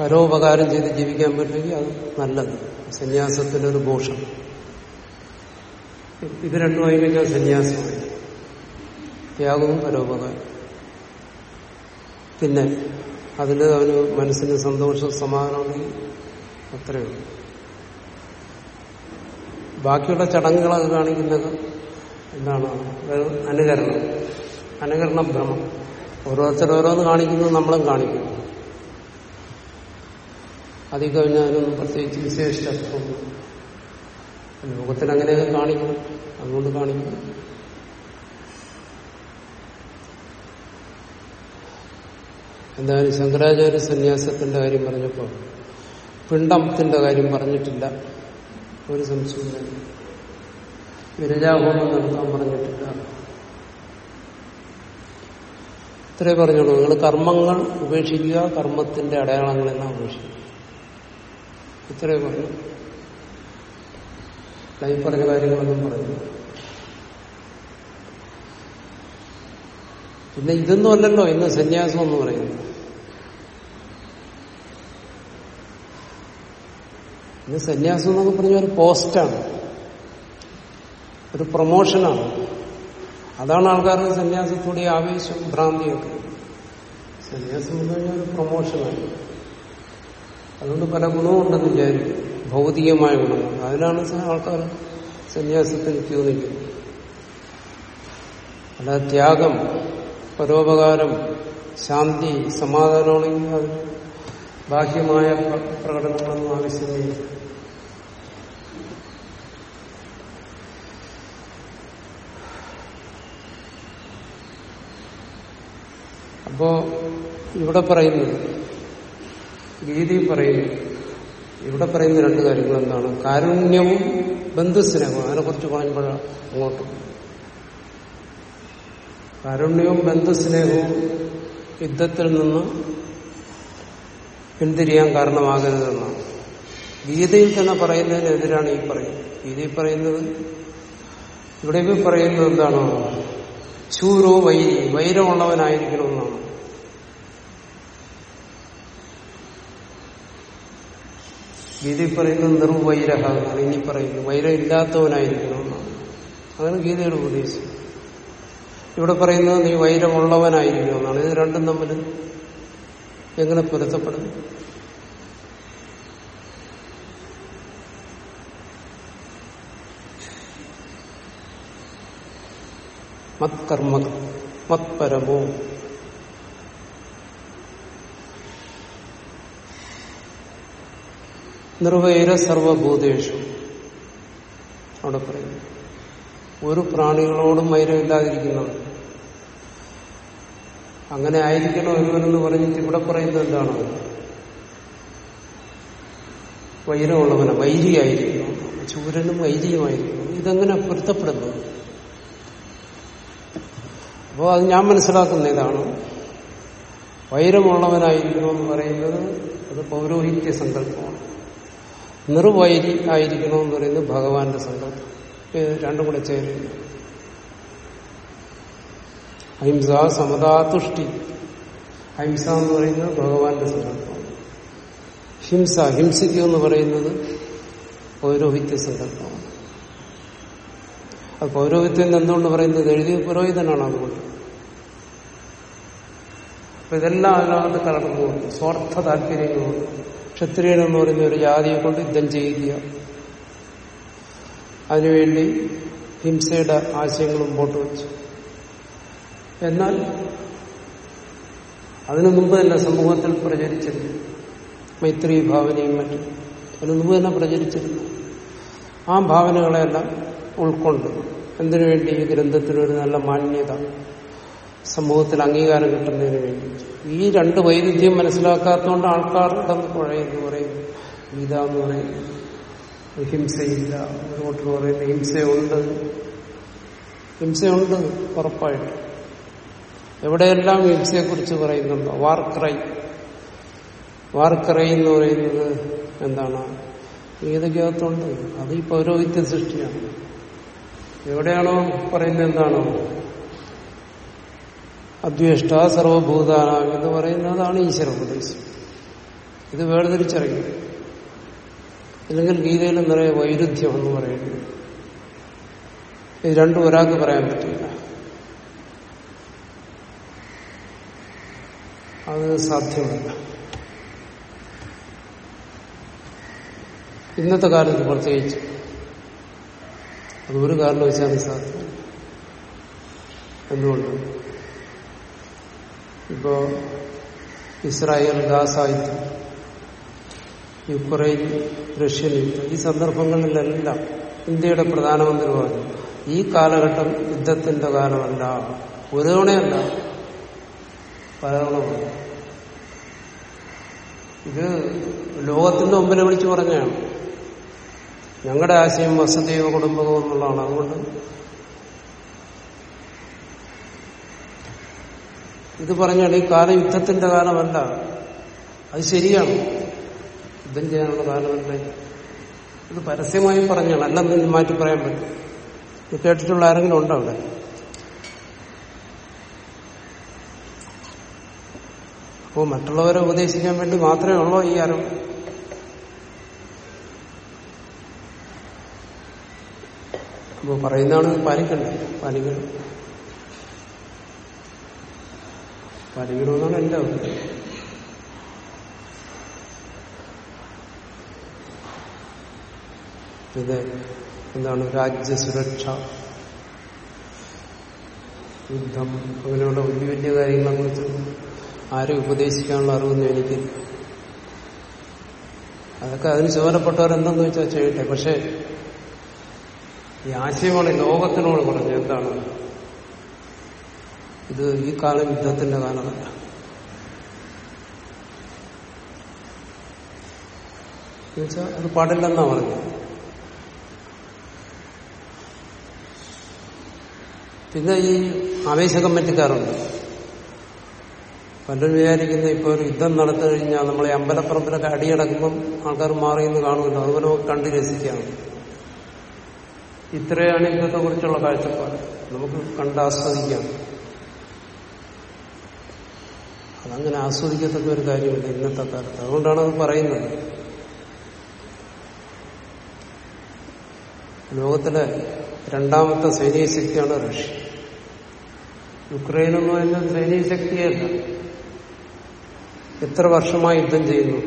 പരോപകാരം ചെയ്ത് ജീവിക്കാൻ പറ്റുമെങ്കിൽ അത് നല്ലത്. സന്യാസത്തിന്റെ ഒരു ദോഷം ഇത് രണ്ടുമായി കഴിഞ്ഞാൽ സന്യാസമായി. ത്യാഗവും പരോപകാരം പിന്നെ അതിൽ അവന് മനസ്സിന് സന്തോഷം സമാധാനമുണ്ടെങ്കിൽ അത്രയേ ഉള്ളൂ. ബാക്കിയുള്ള ചടങ്ങുകളൊക്കെ കാണിക്കുന്നത് എന്താണ്? അനുകരണം. അനുകരണ ഭ്രമം ഓരോരുത്തർ ഓരോന്ന് കാണിക്കുന്നത് നമ്മളും കാണിക്കുന്നു അതിൽ കഴിഞ്ഞാലൊന്നും പ്രത്യേകിച്ച് വിശേഷിച്ചു ലോകത്തിൽ അങ്ങനെയൊക്കെ കാണിക്കണം. അതുകൊണ്ട് കാണിക്കണം എന്തായാലും ശങ്കരാചാര്യ സന്യാസത്തിന്റെ കാര്യം പറഞ്ഞപ്പോൾ പിണ്ടത്തിന്റെ കാര്യം പറഞ്ഞിട്ടില്ല. ഒരു സംശയമില്ല വിരജാഹോമം നടത്താൻ പറഞ്ഞിട്ടില്ല. ഇത്രേ പറഞ്ഞോളൂ നിങ്ങൾ കർമ്മങ്ങൾ ഉപേക്ഷിക്കുക കർമ്മത്തിന്റെ അടയാളങ്ങളെല്ലാം ഉപേക്ഷിക്കുക. ഇത്രേ പറഞ്ഞു. ഈ പറഞ്ഞ കാര്യങ്ങളൊന്നും പറഞ്ഞു പിന്നെ ഇതൊന്നും അല്ലല്ലോ ഇന്ന് സന്യാസം എന്ന് പറയുന്നത്. ഇന്ന് സന്യാസം എന്നൊക്കെ പറഞ്ഞ ഒരു പോസ്റ്റാണ്. ഒരു പ്രൊമോഷനാണ്. അതാണ് ആൾക്കാർക്ക് സന്യാസത്തോടെ ആവേശം ഭ്രാന്തിയൊക്കെ. സന്യാസം എന്ന് പറഞ്ഞാൽ ഒരു പ്രൊമോഷനാണ്. അതുകൊണ്ട് പല ഗുണമുണ്ടെന്ന് വിചാരിക്കും. ഭൗതികമായ ഗുണങ്ങൾ അതിനാണ് ആൾക്കാർ സന്യാസത്തിന് ക്യൂ നിൽക്കുന്നത് അല്ലാതെ ത്യാഗം പരോപകാരം ശാന്തി സമാധാനമാണെങ്കിൽ അത് ബാഹ്യമായ പ്രകടനങ്ങളൊന്നും ആവശ്യമേ അപ്പോ ഇവിടെ പറയുന്നു ഗീതി പറയുന്നു. ഇവിടെ പറയുന്ന രണ്ട് കാര്യങ്ങൾ എന്താണ്? കാരുണ്യവും ബന്ധുസ്നേഹവും. അതിനെക്കുറിച്ച് പറയുമ്പോഴാണ് അങ്ങോട്ട്. കാരുണ്യവും ബന്ധുസ്നേഹവും യുദ്ധത്തിൽ നിന്ന് പിന്തിരിയാൻ കാരണമാകരുതെന്നാണ്. ഗീതയിൽ തന്നെ പറയുന്നതിനെതിരാണ് ഈ പറയുന്നത്. ഗീതയിൽ പറയുന്നത് ഇവിടെ പറയുന്നത് എന്താണോ? ചൂരോ വൈരി വൈരമുള്ളവനായിരിക്കണമെന്നാണ്. ഗീതയിൽ പറയുന്നത് നിർവൈരഹ എന്നാണ് ഇനി പറയുന്നത് വൈരം ഇല്ലാത്തവനായിരിക്കണമെന്നാണ്. അതാണ് ഗീതയുടെ ഉപദേശം. ഇവിടെ പറയുന്നത് നീ വൈരമുള്ളവനായിരിക്കണമെന്നാണ്. ഇത് രണ്ടും തമ്മിൽ എങ്ങനെ പൊരുത്തപ്പെടും മത്കർമ്മ മത്പരമോ? നിർവൈര സർവഭൂതേഷു. അവിടെ പറയുന്നു. ഒരു പ്രാണികളോടും വൈരമില്ലാതിരിക്കുന്നവർ അങ്ങനെ ആയിരിക്കണം ഒരുവനെന്ന് പറഞ്ഞിട്ട് ഇവിടെ പറയുന്നത് എന്താണ്? വൈരമുള്ളവനെ വൈരിയായിരിക്കണം ചൂരനും വൈരിയുമായിരിക്കണം ഇതെങ്ങനെ പൊരുത്തപ്പെടുന്നത്? അപ്പോൾ അത് ഞാൻ മനസ്സിലാക്കുന്ന ഇതാണ്. വൈരമുള്ളവനായിരിക്കണമെന്ന് പറയുന്നത് അത് പൗരോഹിത്യ സങ്കല്പമാണ്. നിർവൈരി ആയിരിക്കണമെന്ന് പറയുന്നത് ഭഗവാന്റെ സങ്കല്പം. രണ്ടും കൂടെ ചേരുന്നു. അഹിംസ സമതാതുഷ്ടി അഹിംസ എന്ന് പറയുന്നത് ഭഗവാന്റെ സങ്കല്പമാണ് ഹിംസ ഹിംസിക്കുക എന്ന് പറയുന്നത് പൗരോഹിത്യ സങ്കല്പമാണ് അത് പൗരോഹിത്യം എന്തുകൊണ്ട് പറയുന്നത്? എഴുതിയ പുരോഹിതനാണ് അതുകൊണ്ട്. അപ്പൊ ഇതെല്ലാം അതിനകത്ത് കലർന്നു സ്വാർത്ഥ താല്പര്യങ്ങളുണ്ട് ക്ഷത്രിയൻ എന്ന് പറയുന്ന ഒരു ജാതിയെ കൊണ്ട് യുദ്ധം ചെയ്യുക. അതിനുവേണ്ടി ഹിംസയുടെ ആശയങ്ങളും മുമ്പോട്ട് വെച്ചു. എന്നാൽ അതിനു മുമ്പ് തന്നെ സമൂഹത്തിൽ പ്രചരിച്ചിരുന്നു. മൈത്രി ഭാവനയും മറ്റും. അതിനു മുമ്പ് തന്നെ പ്രചരിച്ചിരുന്നു. ആ ഭാവനകളെല്ലാം ഉൾക്കൊണ്ട് എന്തിനു വേണ്ടി ഈ ഗ്രന്ഥത്തിനൊരു നല്ല മാന്യത സമൂഹത്തിൽ അംഗീകാരം കിട്ടുന്നതിന് വേണ്ടി? ഈ രണ്ട് വൈരുദ്ധ്യം മനസ്സിലാക്കാത്തതുകൊണ്ട് ആൾക്കാർ ഇടന്ന് കുഴയെന്ന് പറയുന്നു ഗീത എന്ന് പറയുന്നു ഹിംസയില്ല. ഒരു കൂട്ടർ പറയുന്നത് ഹിംസയുണ്ട്. ഹിംസയുണ്ട് ഉറപ്പായിട്ട്. എവിടെയെല്ലാം ഹിംസയെക്കുറിച്ച് പറയുന്നുണ്ടോ? വാർക്രൈ വാർക്രൈ എന്ന് പറയുന്നത് എന്താണ്? ഗീതയ്ക്കകത്തുണ്ട് അത് ഈ പൗരോഹിത്യ സൃഷ്ടിയാണ്. എവിടെയാണോ പറയുന്നത് എന്താണോ? അദ്വേഷ്ട സർവഭൂതാന എന്ന് പറയുന്നതാണ് ഈശ്വരോപദേശം ഇത് വേർതിരിച്ചറിയും അല്ലെങ്കിൽ ഗീതയിൽ നിറയെ വൈരുദ്ധ്യം എന്ന് പറയുന്നത്. ഇത് രണ്ടും ഒരാൾക്ക് പറയാൻ പറ്റില്ല. അത് സാധ്യമല്ല. ഇന്നത്തെ കാലത്ത് പ്രത്യേകിച്ച്. അത് ഒരു കാരണവശാലും സാധ്യമല്ല. എന്തുകൊണ്ട്. ഇപ്പോ ഇസ്രായേൽ ഗാസായുധം യുക്രൈൻ റഷ്യൻ ഈ സന്ദർഭങ്ങളിലെല്ലാം ഇന്ത്യയുടെ പ്രധാനമന്ത്രി പറഞ്ഞു ഈ കാലഘട്ടം യുദ്ധത്തിന്റെ കാലമല്ല. ഒരു തവണയല്ല പലതവണ ഇത് ലോകത്തിന്റെ മുമ്പിനെ വിളിച്ചു പറഞ്ഞാണ് ഞങ്ങളുടെ ആശയം വസുദൈവ കുടുംബകം എന്നുള്ളതാണ്. അതുകൊണ്ട് ഇത് പറഞ്ഞാൽ ഈ കാലം യുദ്ധത്തിന്റെ കാലമല്ല. അത് ശരിയാണ്. യുദ്ധം ചെയ്യാനുള്ള കാലമല്ല? ഇത് പരസ്യമായി പറഞ്ഞാണ് അല്ലെന്ന് മാറ്റി പറയാൻ പറ്റും. ഇത് കേട്ടിട്ടുള്ള ആരെങ്കിലും ഉണ്ടോ അവിടെ? അപ്പോൾ മറ്റുള്ളവരെ ഉപദേശിക്കാൻ വേണ്ടി മാത്രമേ ഉള്ളൂ ഈ അറിവ്. അപ്പോൾ പറയുന്നതാണ് പാലിക്കണ്ടേ പാലിക്കണം. പാലിക്കണമെന്നാണ് എന്റെ അഭിപ്രായം. ഇത് എന്താണ്? രാജ്യസുരക്ഷ. യുദ്ധം. അങ്ങനെയുള്ള വലിയ വലിയ കാര്യങ്ങളെ കുറിച്ച് ആരും ഉപദേശിക്കാനുള്ള അറിവൊന്നും എനിക്കില്ല. അതൊക്കെ അതിന് ചുമതലപ്പെട്ടവരെന്തെന്ന് വെച്ചാൽ ചെയ്യട്ടെ. പക്ഷെ ഈ ആശയമാണ് ലോകത്തിനോട് പറഞ്ഞത് എന്താണ്? ഇത് ഈ കാലം യുദ്ധത്തിന്റെ കാലമല്ല. അത് പാടില്ലെന്നാ പറഞ്ഞു പിന്നെ ഈ ആവേശ കമ്മിറ്റിക്കാരുണ്ട്. പലരും വിചാരിക്കുന്ന ഇപ്പോൾ ഒരു യുദ്ധം നടത്തി കഴിഞ്ഞാൽ നമ്മളെ അമ്പലപ്പുറത്തിലൊക്കെ അടിയടക്കുമ്പം ആൾക്കാർ മാറിയെന്ന് കാണുമല്ലോ. അതുപോലെ കണ്ടു രസിക്കാം. ഇത്രയാണ് യുദ്ധത്തെ കുറിച്ചുള്ള കാഴ്ചപ്പാട്. നമുക്ക് കണ്ടാസ്വദിക്കാം അതങ്ങനെ ആസ്വദിക്കത്തക്ക ഒരു കാര്യമില്ല ഇന്നത്തെ കാലത്ത്. അതുകൊണ്ടാണ് അത് പറയുന്നത്. ലോകത്തിലെ രണ്ടാമത്തെ സൈനിക ശക്തിയാണ് റഷ്യ. യുക്രൈൻ എന്ന് പറയുന്നത് സൈനിക ശക്തിയല്ല. എത്ര വർഷമായി യുദ്ധം ചെയ്യുന്നു?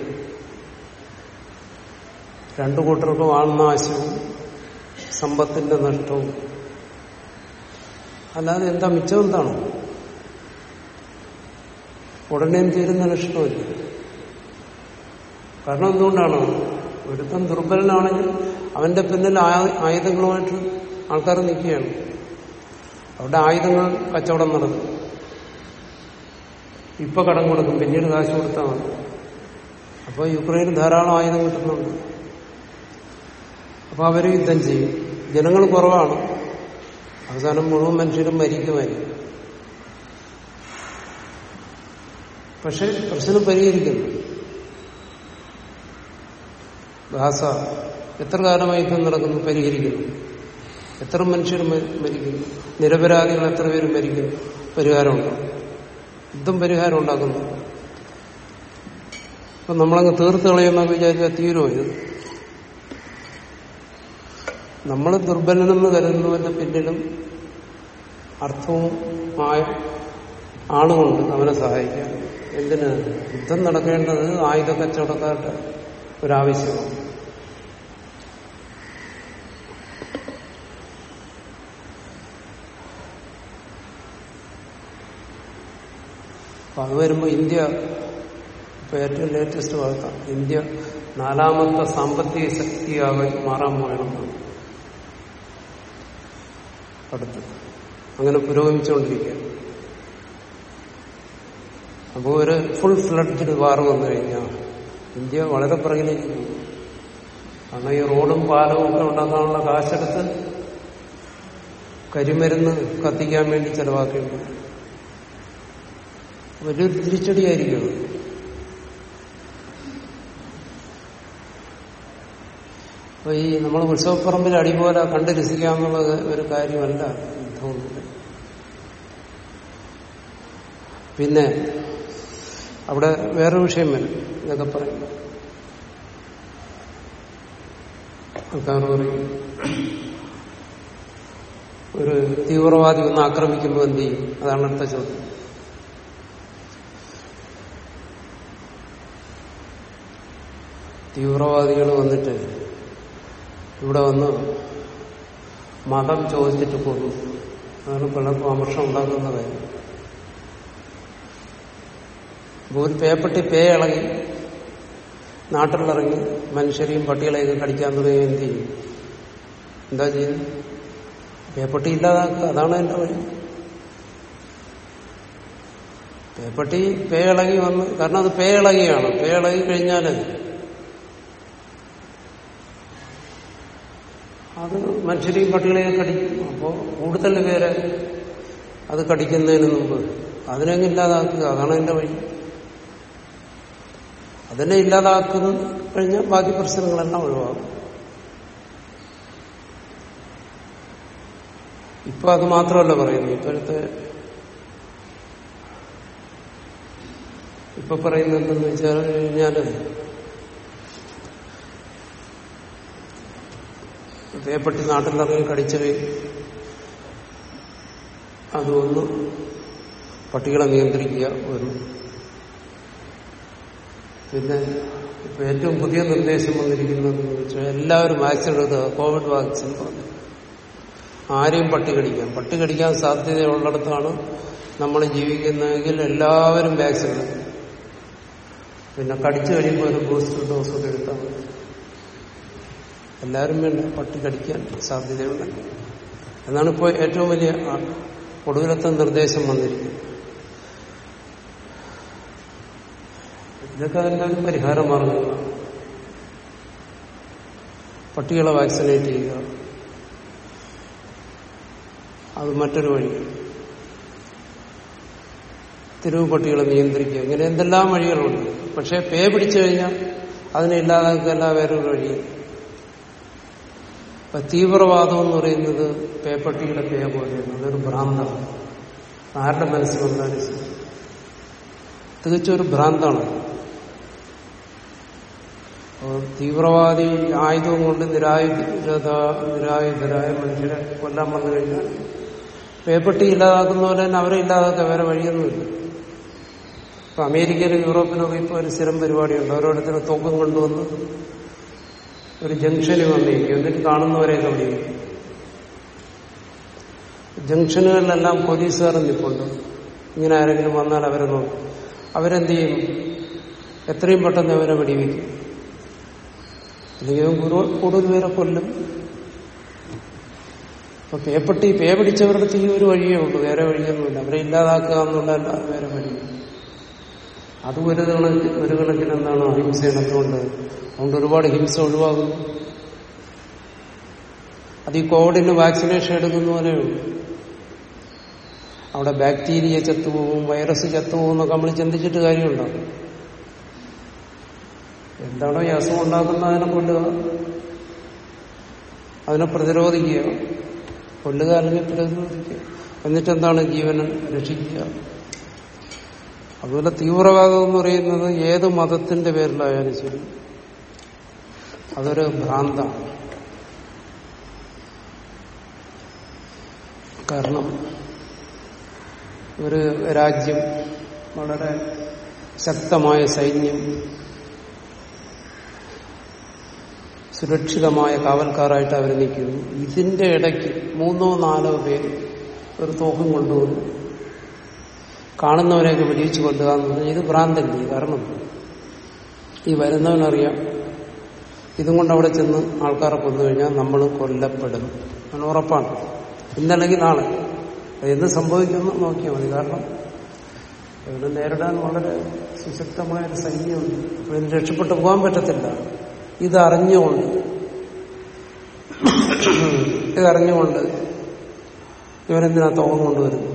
രണ്ടു കൂട്ടർക്കും ആൾനാശവും സമ്പത്തിന്റെ നഷ്ടവും. അല്ലാതെ എന്താ മിച്ചം എന്താണ്? ഉടനെ തീരുന്ന നഷ്ടമില്ല കാരണം എന്തുകൊണ്ടാണ്? ഒരുത്തൻ ദുർബലനാണെങ്കിൽ അവന്റെ പിന്നിൽ ആയുധങ്ങളുമായിട്ട് ആൾക്കാർ നിൽക്കുകയാണ്. അവിടെ ആയുധങ്ങൾ കച്ചവടം നടക്കും ഇപ്പൊ കടം കൊടുക്കും പിന്നീട് കാശ് കൊടുത്താൽ മതി. അപ്പോൾ യുക്രൈന് ധാരാളം ആയുധം കിട്ടുന്നുണ്ട്. അപ്പൊ അവർ യുദ്ധം ചെയ്യും. ജനങ്ങൾ കുറവാണ്. അവസാനം മുഴുവൻ മനുഷ്യരും മരിക്കുമായിരിക്കും. പക്ഷെ പ്രശ്നം പരിഹരിക്കുന്നു. ഗാസ എത്ര കാലമായി യുദ്ധം നടക്കുന്നു പരിഹരിക്കുന്നു. എത്ര മനുഷ്യർ മരിക്കുന്നു. നിരപരാധികൾ എത്ര പേരും മരിക്കുന്നു. പരിഹാരമുണ്ടോ? യുദ്ധം പരിഹാരം ഉണ്ടാക്കുന്നു. അപ്പൊ നമ്മളങ്ങ് തീർത്ത് കളയുന്നൊക്കെ വിചാരിച്ചാൽ തീരുമോ ഇത്? നമ്മൾ ദുർബലനെന്ന് കരുതുന്നവന്റെ പിന്നിലും അർത്ഥവും ആയ ആളുകൊണ്ട് അവനെ സഹായിക്കാം. എന്തിന്? യുദ്ധം നടക്കേണ്ടത് ആയുധ കച്ചവടക്കാരുടെ ഒരാവശ്യമാണ്. അപ്പൊ അത് വരുമ്പോൾ ഇന്ത്യ ഇപ്പൊ ഏറ്റവും ലേറ്റസ്റ്റ് വാർത്ത ഇന്ത്യ നാലാമത്തെ സാമ്പത്തിക ശക്തിയാകാൻ മാറാൻ പോകണം അടുത്ത്. അങ്ങനെ പുരോഗമിച്ചുകൊണ്ടിരിക്കുക അപ്പോൾ ഒരു ഫുൾ ഫ്ലഡ്ജ് വാർ വന്നു കഴിഞ്ഞാൽ ഇന്ത്യ വളരെ പോകും കാരണം ഈ റോഡും പാലവും ഒക്കെ ഉണ്ടാക്കാനുള്ള കാശെടുത്ത് കരിമരുന്ന് കത്തിക്കാൻ വേണ്ടി ചെലവാക്കേണ്ടി വലിയൊരു തിരിച്ചടിയായിരിക്കും. അപ്പൊ ഈ നമ്മൾ ഉത്സവപ്പറമ്പിൽ അടിപോലെ കണ്ട് രസിക്കാമെന്നുള്ള ഒരു കാര്യമല്ല യുദ്ധമൊന്നുമില്ല പിന്നെ അവിടെ വേറെ വിഷയം വരും. എന്നൊക്കെ പറയും. ആൾക്കാർ പറയും ഒരു തീവ്രവാദി ഒന്ന് ആക്രമിക്കുമ്പോൾ എന്ത് ചെയ്യും? അതാണ് അടുത്ത ചോദ്യം. തീവ്രവാദികൾ വന്നിട്ട് ഇവിടെ വന്ന് മതം ചോദിച്ചിട്ട് പോകുന്നു അതാണ് പിള്ളേർക്ക് അമർഷം ഉണ്ടാക്കുന്ന കാര്യം ഒരു പേപ്പട്ടി പേ ഇളകി നാട്ടിലിറങ്ങി മനുഷ്യരെയും പട്ടികളെയൊക്കെ കടിക്കാൻ തുടങ്ങി എന്ത് ചെയ്യും? എന്താ ചെയ്യുന്നത് പേപ്പട്ടി ഇല്ലാതാക്കുക അതാണ് എന്റെ വഴി. പേപ്പട്ടി പേ ഇളകി വന്ന് കാരണം അത് പേ ഇളകിയാണ്. പേ ഇളകി കഴിഞ്ഞാൽ അത് മനുഷ്യരെയും പട്ടികളെയും കടിക്കും അപ്പോൾ കൂടുതൽ പേരെ അത് കടിക്കുന്നതിന് മുമ്പ് അതിനെങ്ങ് ഇല്ലാതാക്കുക. അതാണ് എന്റെ വഴി. അതിനെ ഇല്ലാതാക്കുന്ന കഴിഞ്ഞാൽ ബാക്കി പ്രശ്നങ്ങളെല്ലാം ഒഴിവാകും. ഇപ്പൊ അത് മാത്രമല്ല പറയുന്നത്. ഇപ്പോഴത്തെ ഇപ്പൊ പറയുന്നത് എന്തെന്ന് വെച്ചാൽ കഴിഞ്ഞാൽ പേപ്പട്ടി നാട്ടിലിറങ്ങി കടിച്ചത് അതൊന്ന് പട്ടികളെ നിയന്ത്രിക്കുക ഒരു പിന്നെ ഇപ്പൊ ഏറ്റവും പുതിയ നിർദ്ദേശം വന്നിരിക്കുന്നത് വെച്ചാൽ എല്ലാവരും വാക്സിൻ എടുക്കുക കോവിഡ് വാക്സിൻ പറഞ്ഞു. ആരെയും പട്ടി കടിക്കാം. പട്ടി കടിക്കാൻ സാധ്യതയുള്ളിടത്താണ് നമ്മൾ ജീവിക്കുന്നതെങ്കിൽ എല്ലാവരും വാക്സിൻ എടുക്കും. പിന്നെ കടിച്ചു കഴിയുമ്പോൾ ഒരു ബൂസ്റ്റർ ഡോസ് ഒക്കെ എടുത്താൽ മതി. എല്ലാവരും വേണ്ട പട്ടി കടിക്കാൻ സാധ്യതയുണ്ട്. എന്നാണ് ഇപ്പോൾ ഏറ്റവും വലിയ ഒടുവിലത്തെ നിർദ്ദേശം വന്നിരിക്കുന്നത്. ഇതൊക്കെ അതിന്റെ പരിഹാര മാർഗങ്ങളാണ് പട്ടികളെ വാക്സിനേറ്റ് ചെയ്യുക. അത് മറ്റൊരു വഴി. തെരുവ് പട്ടികളെ നിയന്ത്രിക്കുക. ഇങ്ങനെ എന്തെല്ലാം വഴികളുണ്ട്. പക്ഷെ പേ പിടിച്ചു കഴിഞ്ഞാൽ അതിനെ ഇല്ലാതാക്കുക എല്ലാ വേറൊരു വഴി. ഇപ്പൊ തീവ്രവാദം എന്ന് പറയുന്നത് പേപ്പട്ടിയുടെ പേ പോലെയാണ്. അതൊരു ഭ്രാന്താണ്. ആരുടെ മനസ്സിൽ വന്നാലും ശരി. തികച്ചൊരു ഭ്രാന്താണ്. തീവ്രവാദി ആയുധവും കൊണ്ട് നിരായുധ നിരായുധരായ മനുഷ്യരെ കൊല്ലാൻ വന്നു കഴിഞ്ഞാൽ പേപ്പട്ടി ഇല്ലാതാക്കുന്ന പോലെ തന്നെ അവരെ ഇല്ലാതാക്കാൻ വേറെ വഴിയൊന്നുമില്ല. ഇപ്പൊ അമേരിക്കയിലും യൂറോപ്പിലൊക്കെ ഇപ്പോൾ ഒരു സ്ഥിരം പരിപാടിയുണ്ട്. ഓരോരുത്തരും തോക്കം കൊണ്ടുവന്ന് ഒരു ജംഗ്ഷനിൽ വന്നിരിക്കും. എന്നിട്ട് കാണുന്നവരെയൊക്കെ വിളിക്കും ജംഗ്ഷനുകളിലെല്ലാം പോലീസുകാർ നിൽപ്പുണ്ട്. ഇങ്ങനെ ആരെങ്കിലും വന്നാൽ അവരെ നോക്കും. അവരെന്ത് ചെയ്യും? എത്രയും പെട്ടെന്ന് അവരെ വെടിവെക്കും. അല്ലെങ്കിൽ കൂടുതൽ പേരെ കൊല്ലും. അപ്പൊ പേപ്പെട്ടി പേ പിടിച്ചവരുടെ ഈ ഒരു വഴിയേ ഉള്ളൂ. വേറെ വഴിയൊന്നുമില്ല. അവരെ ഇല്ലാതാക്കുക എന്നുള്ളതല്ല വേറെ അത് ഒരു കണക്ക് ഒരു കണക്കിന് എന്താണ് അഹിംസയിനത്തുകൊണ്ട് അതുകൊണ്ട് ഒരുപാട് ഹിംസ ഒഴിവാകുന്നു. അത് ഈ കോവിഡിന് വാക്സിനേഷൻ എടുക്കുന്ന പോലെയുള്ളൂ അവിടെ ബാക്ടീരിയ ചത്തുപോകും വൈറസ് ചത്തുപോകും എന്നൊക്കെ നമ്മൾ ചിന്തിച്ചിട്ട് കാര്യമുണ്ടോ? എന്താണോ ഈ അസുഖം ഉണ്ടാക്കുന്ന അതിനെ കൊല്ലുക? അതിനെ പ്രതിരോധിക്കുക? കൊല്ലുക അല്ലെങ്കിൽ പ്രതിരോധിക്കുക? എന്നിട്ടെന്താണ് ജീവനെ രക്ഷിക്കുക? അതുപോലെ തീവ്രവാദം എന്ന് പറയുന്നത് ഏത് മതത്തിന്റെ പേരിലായാലും ശരി അതൊരു ഭ്രാന്താണ്. കാരണം ഒരു രാജ്യം വളരെ ശക്തമായ സൈന്യം സുരക്ഷിതമായ കാവൽക്കാരായിട്ട് അവർ നിൽക്കുന്നു ഇതിന്റെ ഇടയ്ക്ക് മൂന്നോ നാലോ പേര് ഒരു തോക്കും കൊണ്ടുവന്നു. കാണുന്നവരെയൊക്കെ വെടിവെച്ച് കൊല്ലുക എന്ന് പറഞ്ഞാൽ ഇത് ഭ്രാന്തല്ലേ കാരണം ഈ വരുന്നവനറിയാം. ഇതും കൊണ്ട് അവിടെ ചെന്ന് ആൾക്കാരെ കൊന്നു കഴിഞ്ഞാൽ നമ്മൾ കൊല്ലപ്പെടും. അങ്ങനെ ഉറപ്പാണ്. ഇന്നല്ലെങ്കിൽ നാളെ. എന്ത് സംഭവിക്കുമെന്ന് നോക്കിയാൽ മതി. കാരണം ഇവിടെ നേരിടാൻ വളരെ സുശക്തമായ ഒരു സൈന്യമുണ്ട്. അപ്പൊ ഇതിന് രക്ഷപ്പെട്ടു പോകാൻ പറ്റത്തില്ല. ഇതറിഞ്ഞുകൊണ്ട് ഇതറിഞ്ഞുകൊണ്ട് ഇവരെന്തിനാ തോകം കൊണ്ടുവരുന്നു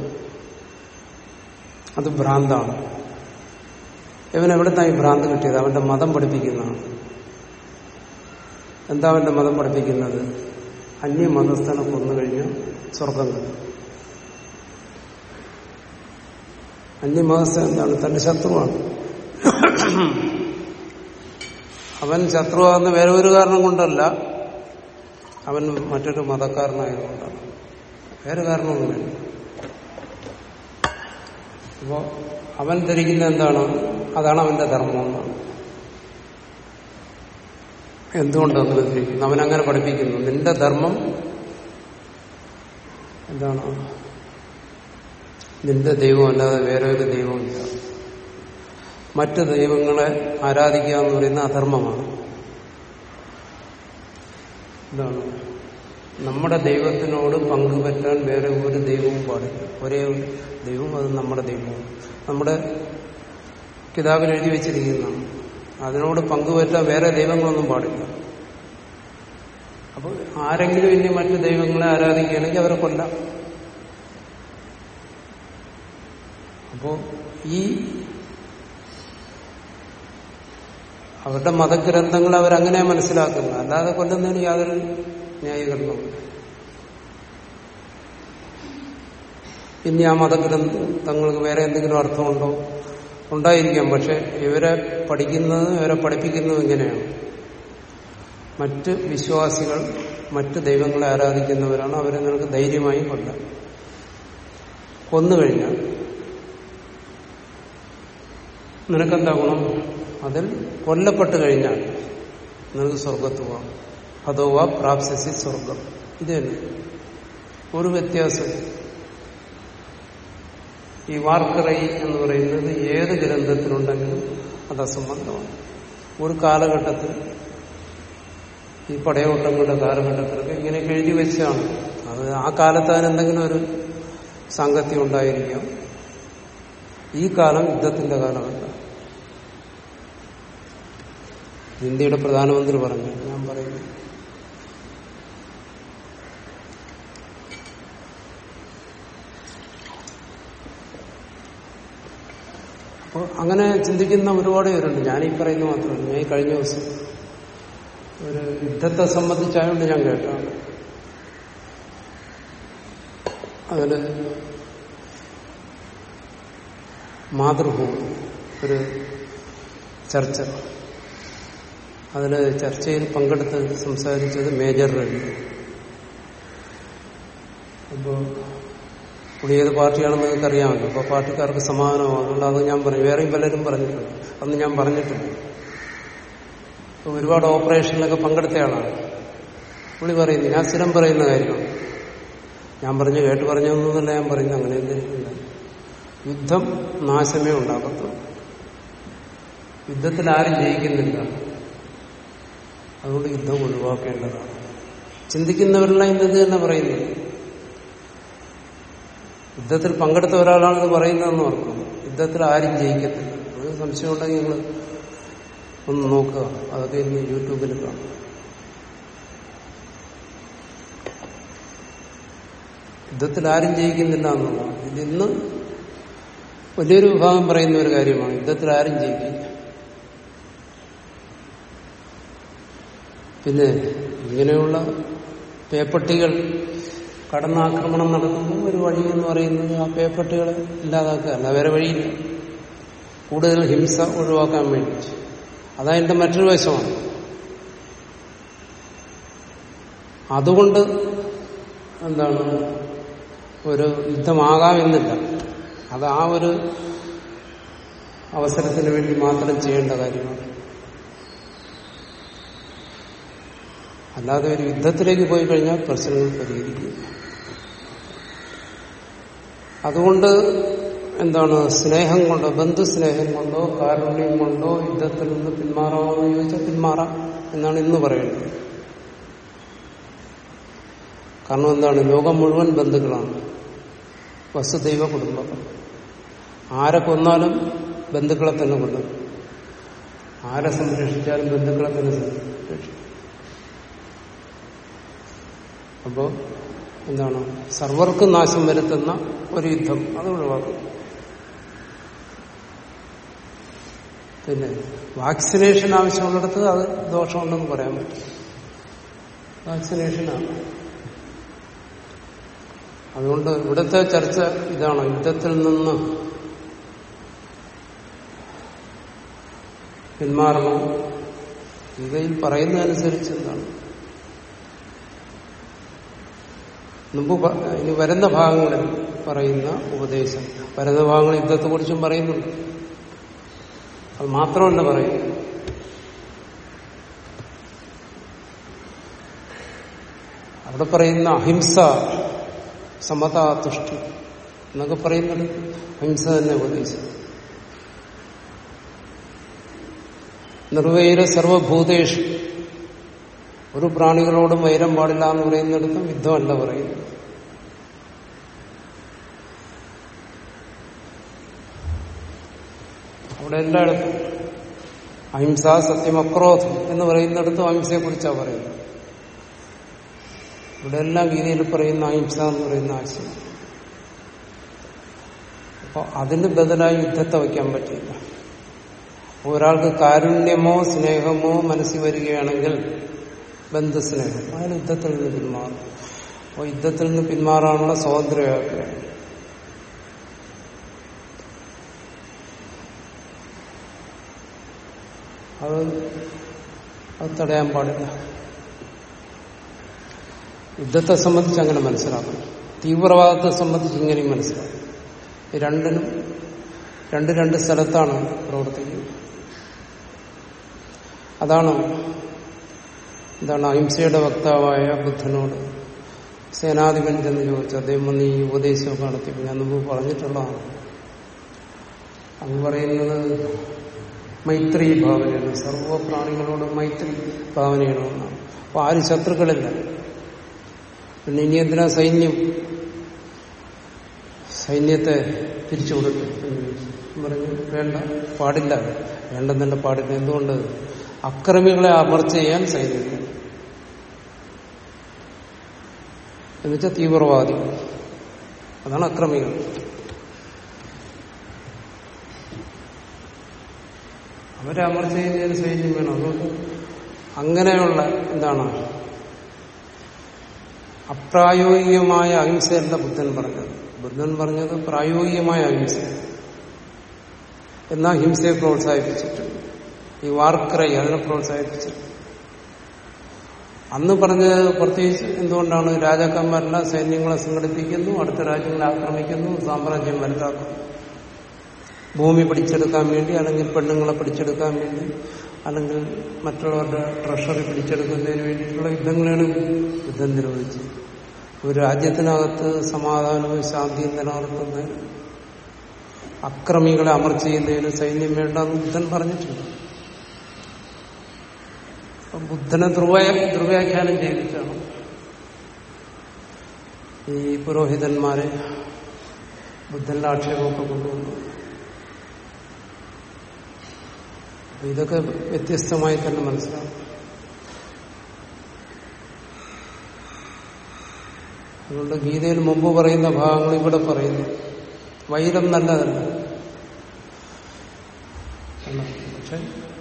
അത് ഭ്രാന്താണ്. ഇവൻ എവിടുന്നായി ഭ്രാന്ത് കിട്ടിയത്? അവന്റെ മതം പഠിപ്പിക്കുന്നതാണ്. എന്താ അവന്റെ മതം പഠിപ്പിക്കുന്നത്? അന്യമതസ്ഥനെ കൊന്നു കഴിഞ്ഞാൽ സ്വർഗം കിട്ടും അന്യമതസ്ഥൻ എന്താണ്? തന്റെ ശത്രുവാണ്. അവൻ ശത്രുവാകുന്ന വേറെ ഒരു കാരണം കൊണ്ടല്ല. അവൻ മറ്റൊരു മതക്കാരനായതുകൊണ്ടാണ്. വേറെ കാരണമൊന്നുമില്ല. അപ്പോ അവൻ ധരിക്കുന്ന എന്താണ്? അതാണ് അവന്റെ ധർമ്മം. എന്നാണ് എന്തുകൊണ്ട് അങ്ങനെ ധരിക്കുന്നു അവൻ അങ്ങനെ പഠിപ്പിക്കുന്നു. നിന്റെ ധർമ്മം എന്താണ്? നിന്റെ ദൈവം അല്ലാതെ വേറെ ഒരു ദൈവമില്ല. മറ്റ് ദൈവങ്ങളെ ആരാധിക്കുക എന്ന് പറയുന്ന അധർമ്മമാണ്. എന്താണ്? നമ്മുടെ ദൈവത്തിനോട് പങ്കുപറ്റാൻ വേറെ ഒരു ദൈവവും പാടില്ല. ഒരേ ദൈവം അത് നമ്മുടെ ദൈവവും. നമ്മുടെ കിതാബിൽ എഴുതി വെച്ചിരിക്കുന്നതാണ്. അതിനോട് പങ്കുപറ്റാൻ വേറെ ദൈവങ്ങളൊന്നും പാടില്ല. അപ്പോൾ ആരെങ്കിലും ഇനി മറ്റു ദൈവങ്ങളെ ആരാധിക്കുകയാണെങ്കിൽ അവരെ കൊല്ലാം. അപ്പോ ഈ അവരുടെ മതഗ്രന്ഥങ്ങൾ അവരങ്ങനെ മനസ്സിലാക്കുന്നത് അല്ലാതെ കൊല്ലുന്നതിന് യാതൊരു ന്യായീകരണവും ഇനി ആ മതഗ്രന്ഥം തങ്ങൾക്ക് വേറെ എന്തെങ്കിലും അർത്ഥമുണ്ടോ? ഉണ്ടായിരിക്കാം പക്ഷെ ഇവരെ പഠിക്കുന്നത് ഇവരെ പഠിപ്പിക്കുന്നത് ഇങ്ങനെയാണ്. മറ്റ് വിശ്വാസികൾ മറ്റ് ദൈവങ്ങളെ ആരാധിക്കുന്നവരാണ് അവരെ നിനക്ക് ധൈര്യമായി കൊല്ലാം കൊന്നുകഴിഞ്ഞാൽ നിനക്കെന്താ ഗുണം? അതിൽ കൊല്ലപ്പെട്ട് കഴിഞ്ഞാൽ നിനക്ക് സ്വർഗത്ത് പോവാം അതോവാ പ്രാപ്സസി സ്വർഗം. ഇത് ഒരു വ്യത്യാസം. ഈ വാർക്കറൈ എന്ന് പറയുന്നത് ഏത് ഗ്രന്ഥത്തിലുണ്ടെങ്കിലും അത് അസംബന്ധമാണ്. ഒരു കാലഘട്ടത്തിൽ ഈ പടയോട്ടങ്ങളുടെ കാലഘട്ടത്തിലൊക്കെ ഇങ്ങനെയൊക്കെ എഴുതി വെച്ചാണ് അത് ആ കാലത്ത് അതിനെന്തെങ്കിലും ഒരു സാങ്കത്യം ഉണ്ടായിരിക്കാം. ഈ കാലം യുദ്ധത്തിന്റെ കാലമല്ല. ഇന്ത്യയുടെ പ്രധാനമന്ത്രി പറഞ്ഞു ഞാൻ പറയുന്നു. അപ്പോൾ അങ്ങനെ ചിന്തിക്കുന്ന ഒരുപാട് പേരുണ്ട്. ഞാനീ പറയുന്ന മാത്രമല്ല ഞാൻ ഈ കഴിഞ്ഞ ദിവസം ഒരു യുദ്ധത്തെ സംബന്ധിച്ചായതുകൊണ്ട് ഞാൻ കേട്ടാണ് അതിന് മാതൃഭൂമി ഒരു ചർച്ച. അതിൽ ചർച്ചയിൽ പങ്കെടുത്ത് സംസാരിച്ചത് മേജർ രവി അപ്പോൾ പുള്ളി ഏത് പാർട്ടിയാണെന്ന് നിങ്ങൾക്ക് അറിയാമല്ലോ അപ്പൊ പാർട്ടിക്കാർക്ക് സമാധാനമാകുന്നുണ്ട് അത് ഞാൻ പറഞ്ഞു വേറെയും പലരും പറഞ്ഞിട്ടുണ്ട്. അന്ന് ഞാൻ പറഞ്ഞിട്ടുണ്ട്. ഇപ്പൊ ഒരുപാട് ഓപ്പറേഷനിലൊക്കെ പങ്കെടുത്തയാളാണ് പുള്ളി പറയുന്നു ഞാൻ സ്ഥിരം പറയുന്ന കാര്യമാണ്. ഞാൻ പറഞ്ഞു കേട്ട് പറഞ്ഞൊന്നുമല്ല ഞാൻ പറയുന്നു അങ്ങനെ എന്തിനില്ല യുദ്ധം നാശമേ ഉണ്ടാകത്തുള്ളൂ. യുദ്ധത്തിൽ ആരും ജയിക്കുന്നില്ല. അതുകൊണ്ട് യുദ്ധം ഒഴിവാക്കേണ്ടതാണ്. ചിന്തിക്കുന്നവരെല്ലാം ഇന്നത് തന്നെ പറയുന്നത് യുദ്ധത്തിൽ പങ്കെടുത്ത ഒരാളാണ് ഇത് പറയുന്നതെന്ന് ഓർക്കും. യുദ്ധത്തിൽ ആരും ജയിക്കത്തില്ല. അത് സംശയമുണ്ടെങ്കിൽ നിങ്ങൾ ഒന്ന് നോക്കുക. അതൊക്കെ ഇന്ന് യൂട്യൂബിൽ കാണും. യുദ്ധത്തിൽ ആരും ജയിക്കുന്നില്ല എന്നുള്ളതാണ്. ഇത് ഇന്ന് വലിയൊരു വിഭാഗം പറയുന്ന ഒരു കാര്യമാണ്. യുദ്ധത്തിൽ ആരും ജയിക്കില്ല. പിന്നെ ഇങ്ങനെയുള്ള പേപ്പട്ടികൾ കടന്നാക്രമണം നടക്കുന്ന ഒരു വഴി എന്ന് പറയുന്നത് ആ പേപ്പട്ടികളെ ഇല്ലാതാക്കുക അല്ല വേറെ വഴിയില്ല. കൂടുതൽ ഹിംസ ഒഴിവാക്കാൻ വേണ്ടി. അതതിന്റെ മറ്റൊരു വശമാണ്. അതുകൊണ്ട് എന്താണ് ഒരു യുദ്ധമാകാമെന്നില്ല. അത് ആ ഒരു അവസരത്തിന് വേണ്ടി മാത്രം ചെയ്യേണ്ട കാര്യമാണ്. അല്ലാതെ ഒരു യുദ്ധത്തിലേക്ക് പോയി കഴിഞ്ഞാൽ പ്രശ്നങ്ങൾ പരിഹരിക്കില്ല. അതുകൊണ്ട് എന്താണ് സ്നേഹം കൊണ്ടോ ബന്ധുസ്നേഹം കൊണ്ടോ കാരുണ്യം കൊണ്ടോ യുദ്ധത്തിൽ നിന്ന് പിന്മാറാമോ എന്ന് ചോദിച്ചാൽ പിന്മാറാം എന്നാണ് ഇന്ന് പറയുന്നത് കാരണം എന്താണ്? ലോകം മുഴുവൻ ബന്ധുക്കളാണ്. വസുദൈവ കുടുംബം. ആരെ കൊന്നാലും ബന്ധുക്കളെ തന്നെ കൊല്ലും. ആരെ സംരക്ഷിച്ചാലും ബന്ധുക്കളെ തന്നെ സംരക്ഷിക്കും. അപ്പോ എന്താണ്? സർവർക്കും നാശം വരുത്തുന്ന ഒരു യുദ്ധം. അത് ഒഴിവാക്കും. പിന്നെ വാക്സിനേഷൻ ആവശ്യമുള്ളിടത്ത് അത് ദോഷമുണ്ടെന്ന് പറയാൻ പറ്റും. വാക്സിനേഷനാണ്. അതുകൊണ്ട് ഇവിടുത്തെ ചർച്ച ഇതാണ്. യുദ്ധത്തിൽ നിന്ന് പിന്മാറണം. ഗീതയിൽ പറയുന്നതനുസരിച്ച് എന്താണ്? മുമ്പ് ഇനി വരുന്ന ഭാഗങ്ങളിൽ പറയുന്ന ഉപദേശം. വരുന്ന ഭാഗങ്ങൾ യുദ്ധത്തെക്കുറിച്ചും പറയുന്നുണ്ട്. അത് മാത്രമല്ല പറയും അവിടെ പറയുന്ന അഹിംസ സമത തുഷ്ടി എന്നൊക്കെ പറയുന്നത് അഹിംസ തന്നെ ഉപദേശം. നിർവൈര സർവഭൂതേഷു ഒരു പ്രാണികളോടും വൈരം പാടില്ല എന്ന് പറയുന്നിടത്തും യുദ്ധമല്ല പറയുന്നത്. അവിടെ എല്ലായിടത്തും അഹിംസ സത്യം അക്രോധം എന്ന് പറയുന്നിടത്തും അഹിംസയെ കുറിച്ചാണ് പറയുന്നത്. ഇവിടെ എല്ലാം ഗീതയിൽ പറയുന്ന അഹിംസ എന്ന് പറയുന്ന ആശയം. അപ്പോൾ അതിന് ബദലായി യുദ്ധത്തെ വയ്ക്കാൻ പറ്റില്ല ഒരാൾക്ക് കാരുണ്യമോ സ്നേഹമോ മനസ്സിൽ വരികയാണെങ്കിൽ ബന്ധുസ്നേഹം. അയാൾ യുദ്ധത്തിൽ നിന്ന് പിന്മാറും. അപ്പോൾ യുദ്ധത്തിൽ നിന്ന് പിന്മാറാനുള്ള സ്വാതന്ത്ര്യമൊക്കെയാണ് അത് അത് തടയാൻ പാടില്ല. യുദ്ധത്തെ സംബന്ധിച്ച് അങ്ങനെ മനസ്സിലാക്കണം. തീവ്രവാദത്തെ സംബന്ധിച്ച് ഇങ്ങനെയും മനസ്സിലാക്കണം. ഈ രണ്ടിനും രണ്ട് രണ്ട് സ്ഥലത്താണ് പ്രവർത്തിക്കുന്നത്. അതാണ് എന്താണ് അഹിംസയുടെ വക്താവായ ബുദ്ധനോട് സേനാധിപൻ ചെന്ന് ചോദിച്ചു. അദ്ദേഹം വന്ന് ഈ ഉപദേശമൊക്കെ നടത്തി. ഞാൻ മുമ്പ് പറഞ്ഞിട്ടുള്ളതാണ്. അന്ന് പറയുന്നത് മൈത്രി ഭാവനയാണ്. സർവ പ്രാണികളോട് മൈത്രി ഭാവനയാണെന്നാണ് അപ്പൊ ആരും ശത്രുക്കളില്ല. പിന്നെ ഇനി എന്തിനാ സൈന്യം? സൈന്യത്തെ തിരിച്ചു കൊടുക്കും എന്ന് പറഞ്ഞു വേണ്ട പാടില്ല. വേണ്ടെന്നല്ല പാടില്ല. എന്തുകൊണ്ട്? അക്രമികളെ അമർച്ച ചെയ്യാൻ സൈന്യം വേണം. എന്നുവെച്ചാൽ തീവ്രവാദികൾ അതാണ് അക്രമികൾ. അവരെ അമർച്ച ചെയ്യുന്നതിന് സൈന്യം വേണം. അതുകൊണ്ട് അങ്ങനെയുള്ള എന്താണ്? അപ്രായോഗികമായ അഹിംസയല്ല ബുദ്ധൻ പറഞ്ഞത്. ബുദ്ധൻ പറഞ്ഞത് പ്രായോഗികമായ അഹിംസ. എന്നാ ഹിംസയെ പ്രോത്സാഹിപ്പിച്ചിട്ടുണ്ട്. ഈ വാർക്രൈ അതിനെ പ്രോത്സാഹിപ്പിച്ച്. അന്ന് പറഞ്ഞത് പ്രത്യേകിച്ച് എന്തുകൊണ്ടാണ് രാജാക്കന്മാരെല്ലാം സൈന്യങ്ങളെ സംഘടിപ്പിക്കുന്നു അടുത്ത രാജ്യങ്ങളെ ആക്രമിക്കുന്നു സാമ്രാജ്യം വലുതാക്കുന്നു. ഭൂമി പിടിച്ചെടുക്കാൻ വേണ്ടി അല്ലെങ്കിൽ പെണ്ണുങ്ങളെ പിടിച്ചെടുക്കാൻ വേണ്ടി അല്ലെങ്കിൽ മറ്റുള്ളവരുടെ ട്രഷറി പിടിച്ചെടുക്കുന്നതിന് വേണ്ടിയിട്ടുള്ള യുദ്ധങ്ങളാണ് യുദ്ധം നിരോധിച്ചത് ഒരു രാജ്യത്തിനകത്ത് സമാധാനവും ശാന്തിയും നിലനിർത്തുന്നതിന് അക്രമികളെ അമർച്ച ചെയ്യുന്നതിന് സൈന്യം വേണ്ടെന്ന് ബുദ്ധൻ പറഞ്ഞിട്ടുണ്ട്. ബുദ്ധനെ ധ്രുവ ധ്രുവ്യാഖ്യാനം ചെയ്തിട്ടാണ് ഈ പുരോഹിതന്മാരെ ബുദ്ധന്റെ ആക്ഷേപമൊക്കെ കൊണ്ടുവന്നു ഇതൊക്കെ വ്യത്യസ്തമായി തന്നെ മനസ്സിലാവും. അതുകൊണ്ട് ഗീതയിൽ മുമ്പ് പറയുന്ന ഭാഗങ്ങൾ ഇവിടെ പറയുന്നു. വൈരം നല്ലതല്ല. പക്ഷെ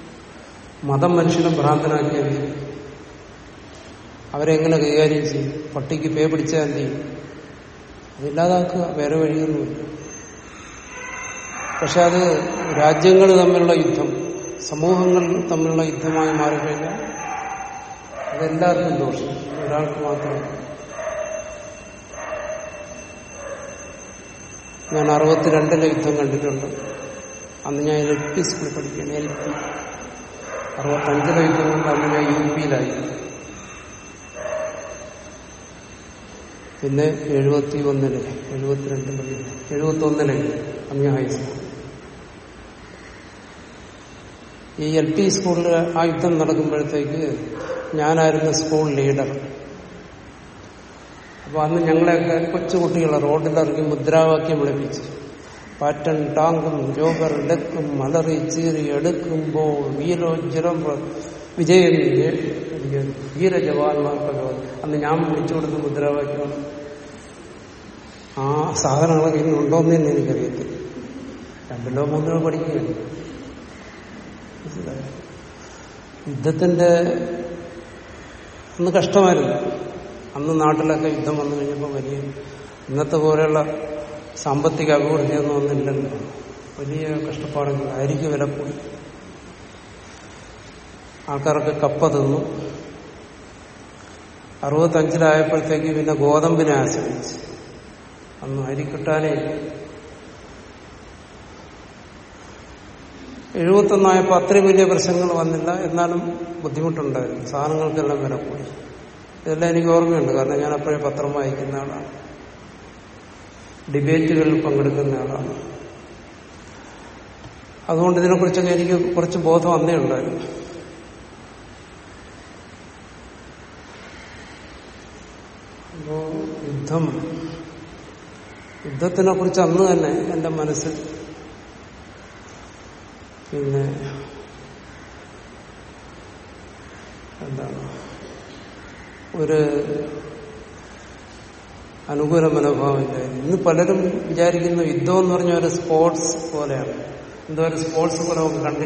മതം മനുഷ്യനെ ഭ്രാന്തനാക്കിയത് അവരെങ്ങനെ കൈകാര്യം ചെയ്യും? പട്ടിക്ക് പേ പിടിച്ചാൽ എന്ത് ചെയ്യും? അതില്ലാതാക്കുക വേറെ വഴിയൊന്നുമില്ല. പക്ഷെ അത് രാജ്യങ്ങൾ തമ്മിലുള്ള യുദ്ധം സമൂഹങ്ങൾ തമ്മിലുള്ള യുദ്ധമായി മാറിക്കഴിഞ്ഞാൽ അതെല്ലാവർക്കും ദോഷം. ഒരാൾക്ക് മാത്രം. ഞാൻ അറുപത്തിരണ്ടിലെ യുദ്ധം കണ്ടിട്ടുണ്ട്. അന്ന് ഞാൻ എൽ പി സ്കൂളിൽ പഠിക്കുകയാണ്. L P. അറുപത്തഞ്ചിലെ യുദ്ധം കൊണ്ട് അന്ന് ഞാൻ യു പിയിലായി. പിന്നെ എഴുപത്തി ഒന്നിൽ എഴുപത്തിരണ്ട് എഴുപത്തി ഒന്നിന് അന്ന് ഹൈസ്കൂൾ. ഈ എൽ പി സ്കൂളിൽ ആ യുദ്ധം നടക്കുമ്പോഴത്തേക്ക് ഞാനായിരുന്നു സ്കൂൾ ലീഡർ. അപ്പൊ അന്ന് ഞങ്ങളെയൊക്കെ കൊച്ചുകുട്ടികളെ റോഡിലിറങ്ങി മുദ്രാവാക്യം വിളിപ്പിച്ച്. പാറ്റൻ ടാങ്കും ജോബർ ലക്കും മലറി ചീറി എടുക്കുമ്പോൾ വീരോജ്വലം വിജയം വീരജവാന്മാർക്കൊക്കെ ജവാന്മാർക്ക് അന്ന് ഞാൻ വിളിച്ചു കൊടുത്ത മുദ്രാവാക്യമാണ്. ആ സാധനങ്ങളൊക്കെ ഇന്ന് ഉണ്ടോന്ന് തന്നെ എനിക്കറിയത്തില്ല. രണ്ടിലോ മൂന്നിലോ പഠിക്കുകയാണ്? യുദ്ധത്തിന്റെ അന്ന് കഷ്ടമായിരുന്നു. അന്ന് നാട്ടിലൊക്കെ യുദ്ധം വന്നു കഴിഞ്ഞപ്പോൾ വലിയ ഇന്നത്തെ പോലെയുള്ള സാമ്പത്തിക അഭിവൃദ്ധിയൊന്നും ഒന്നില്ലല്ലോ വലിയ കഷ്ടപ്പാടുകൾ അരിക്ക് വില കൂടി. ആൾക്കാർക്ക് കപ്പ തിന്നു. അറുപത്തഞ്ചിലായപ്പോഴത്തേക്ക് പിന്നെ ഗോതമ്പിനെ ആശ്രയിച്ച്. അന്ന് അരി കിട്ടാനേ. എഴുപത്തൊന്നായപ്പോൾ അത്രയും വലിയ പ്രശ്നങ്ങൾ വന്നില്ല. എന്നാലും ബുദ്ധിമുട്ടുണ്ടായിരുന്നു. സാധനങ്ങൾക്കെല്ലാം വില കൂടി. ഇതെല്ലാം എനിക്ക് ഓർമ്മയുണ്ട്. കാരണം ഞാൻ അപ്പോഴേ പത്രം വായിക്കുന്ന ആളാണ്. ഡിബേറ്റുകളിൽ പങ്കെടുക്കുന്ന ആളാണ്. അതുകൊണ്ട് ഇതിനെക്കുറിച്ചൊക്കെ എനിക്ക് കുറച്ച് ബോധം അന്നേ ഉണ്ടായിരുന്നു. അപ്പോ യുദ്ധം യുദ്ധത്തിനെ കുറിച്ച് അന്ന് തന്നെ എന്റെ മനസ്സിൽ പിന്നെ എന്താണ്? ഒരു അനുകൂല മനോഭാവമില്ല ഇന്ന് പലരും വിചാരിക്കുന്ന യുദ്ധം എന്ന് പറഞ്ഞ ഒരു സ്പോർട്സ് പോലെയാണ്. എന്തോ ഒരു സ്പോർട്സ് പോലെ നമുക്ക് കണ്ടു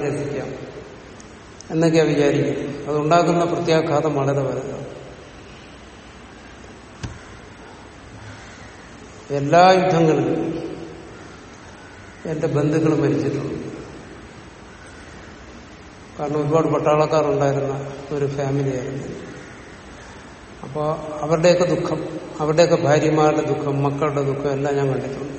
എന്നൊക്കെയാ വിചാരിക്കുന്നത്. അതുണ്ടാക്കുന്ന പ്രത്യാഘാതം വളരെ വലുതാണ്. എല്ലാ യുദ്ധങ്ങളിലും എന്റെ ബന്ധുക്കൾ മരിച്ചിട്ടുണ്ട്. കാരണം ഒരുപാട് പട്ടാളക്കാരുണ്ടായിരുന്ന ഒരു ഫാമിലിയായിരുന്നു. അപ്പോൾ അവരുടെയൊക്കെ ദുഃഖം അവരുടെയൊക്കെ ഭാര്യമാരുടെ ദുഃഖം മക്കളുടെ ദുഃഖം എല്ലാം ഞാൻ കണ്ടിട്ടുണ്ട്.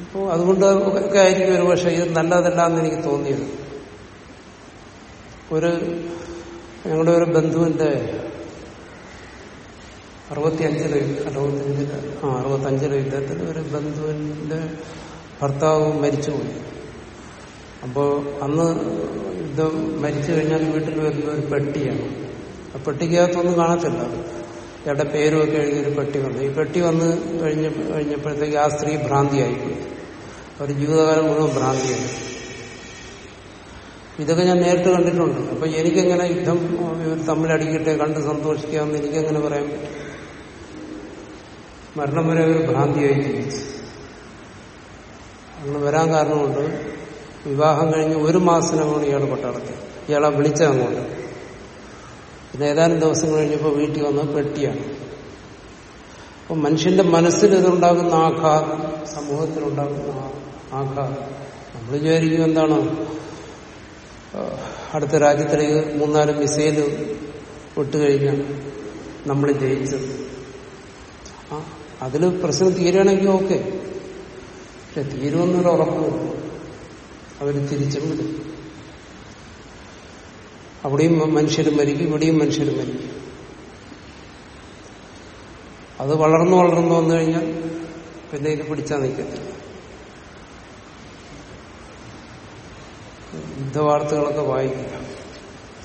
അപ്പോൾ അതുകൊണ്ട് ഒക്കെ ആയിരിക്കും ഒരു പക്ഷേ ഇത് നല്ലതല്ല എന്ന് എനിക്ക് തോന്നിയത്. ഒരു ഞങ്ങളുടെ ഒരു ബന്ധുവിന്റെ അറുപത്തിയഞ്ചിലെ അറുപത്തിയഞ്ചിൽ ആ അറുപത്തഞ്ചിലെ യുദ്ധത്തിൽ ഒരു ബന്ധുവിന്റെ ഭർത്താവ് മരിച്ചുപോയി. അപ്പോ അന്ന് യുദ്ധം മരിച്ചു കഴിഞ്ഞാൽ വീട്ടിൽ വരുന്ന ഒരു പെട്ടിയാണ്. പെട്ടിക്കകത്തൊന്നും കാണത്തില്ല ഇയാളുടെ പേരുമൊക്കെ എഴുതിയൊരു പെട്ടി വന്നു. ഈ പെട്ടി വന്ന് കഴിഞ്ഞ കഴിഞ്ഞപ്പോഴത്തേക്ക് ആ സ്ത്രീ ഭ്രാന്തിയായിപ്പോയി. അവർ ജീവിതകാലം മുഴുവൻ ഭ്രാന്തിയായി. ഇതൊക്കെ ഞാൻ നേരിട്ട് കണ്ടിട്ടുണ്ട്. അപ്പൊ എനിക്കെങ്ങനെ യുദ്ധം തമ്മിലടിക്കട്ടെ കണ്ട് സന്തോഷിക്കാമെന്ന് എനിക്കെങ്ങനെ പറയാൻ പറ്റും? മരണം വരെ ഒരു ഭ്രാന്തിയായി ജീവിച്ചു. അങ്ങനെ വരാൻ കാരണമുണ്ട്. വിവാഹം കഴിഞ്ഞ് ഒരു മാസത്തിനങ്ങോട്ട് ഇയാൾ പട്ടാളത്തിൽ ഇയാളെ വിളിച്ച അങ്ങോട്ട് പിന്നെ ഏതാനും ദിവസം കഴിഞ്ഞപ്പോൾ വീട്ടിൽ വന്ന പെട്ടിയാണ്. അപ്പൊ മനുഷ്യന്റെ മനസ്സിൽ ഇതുണ്ടാകുന്ന ആഘാതം സമൂഹത്തിലുണ്ടാകുന്ന ആഘാതം. നമ്മൾ വിചാരിക്കും എന്താണ്? അടുത്ത രാജ്യത്തിലേക്ക് മൂന്നാൽ മിസൈൽ വിട്ടുകഴിഞ്ഞാൽ നമ്മൾ ജയിച്ചത്. ആ അതിൽ പ്രശ്നം തീരുകയാണെങ്കിൽ ഓക്കെ. പക്ഷെ തീരുമെന്നൊരു ഉറപ്പ് അവർ തിരിച്ചും വിടും. അവിടെയും മനുഷ്യർ മരിക്കും ഇവിടെയും മനുഷ്യർ മരിക്കും. അത് വളർന്നു വളർന്നു വന്നു കഴിഞ്ഞാൽ പിന്നെ ഇത് പിടിച്ചാൽ നിൽക്കത്തില്ല. യുദ്ധവാർത്തകളൊക്കെ വായിക്കുക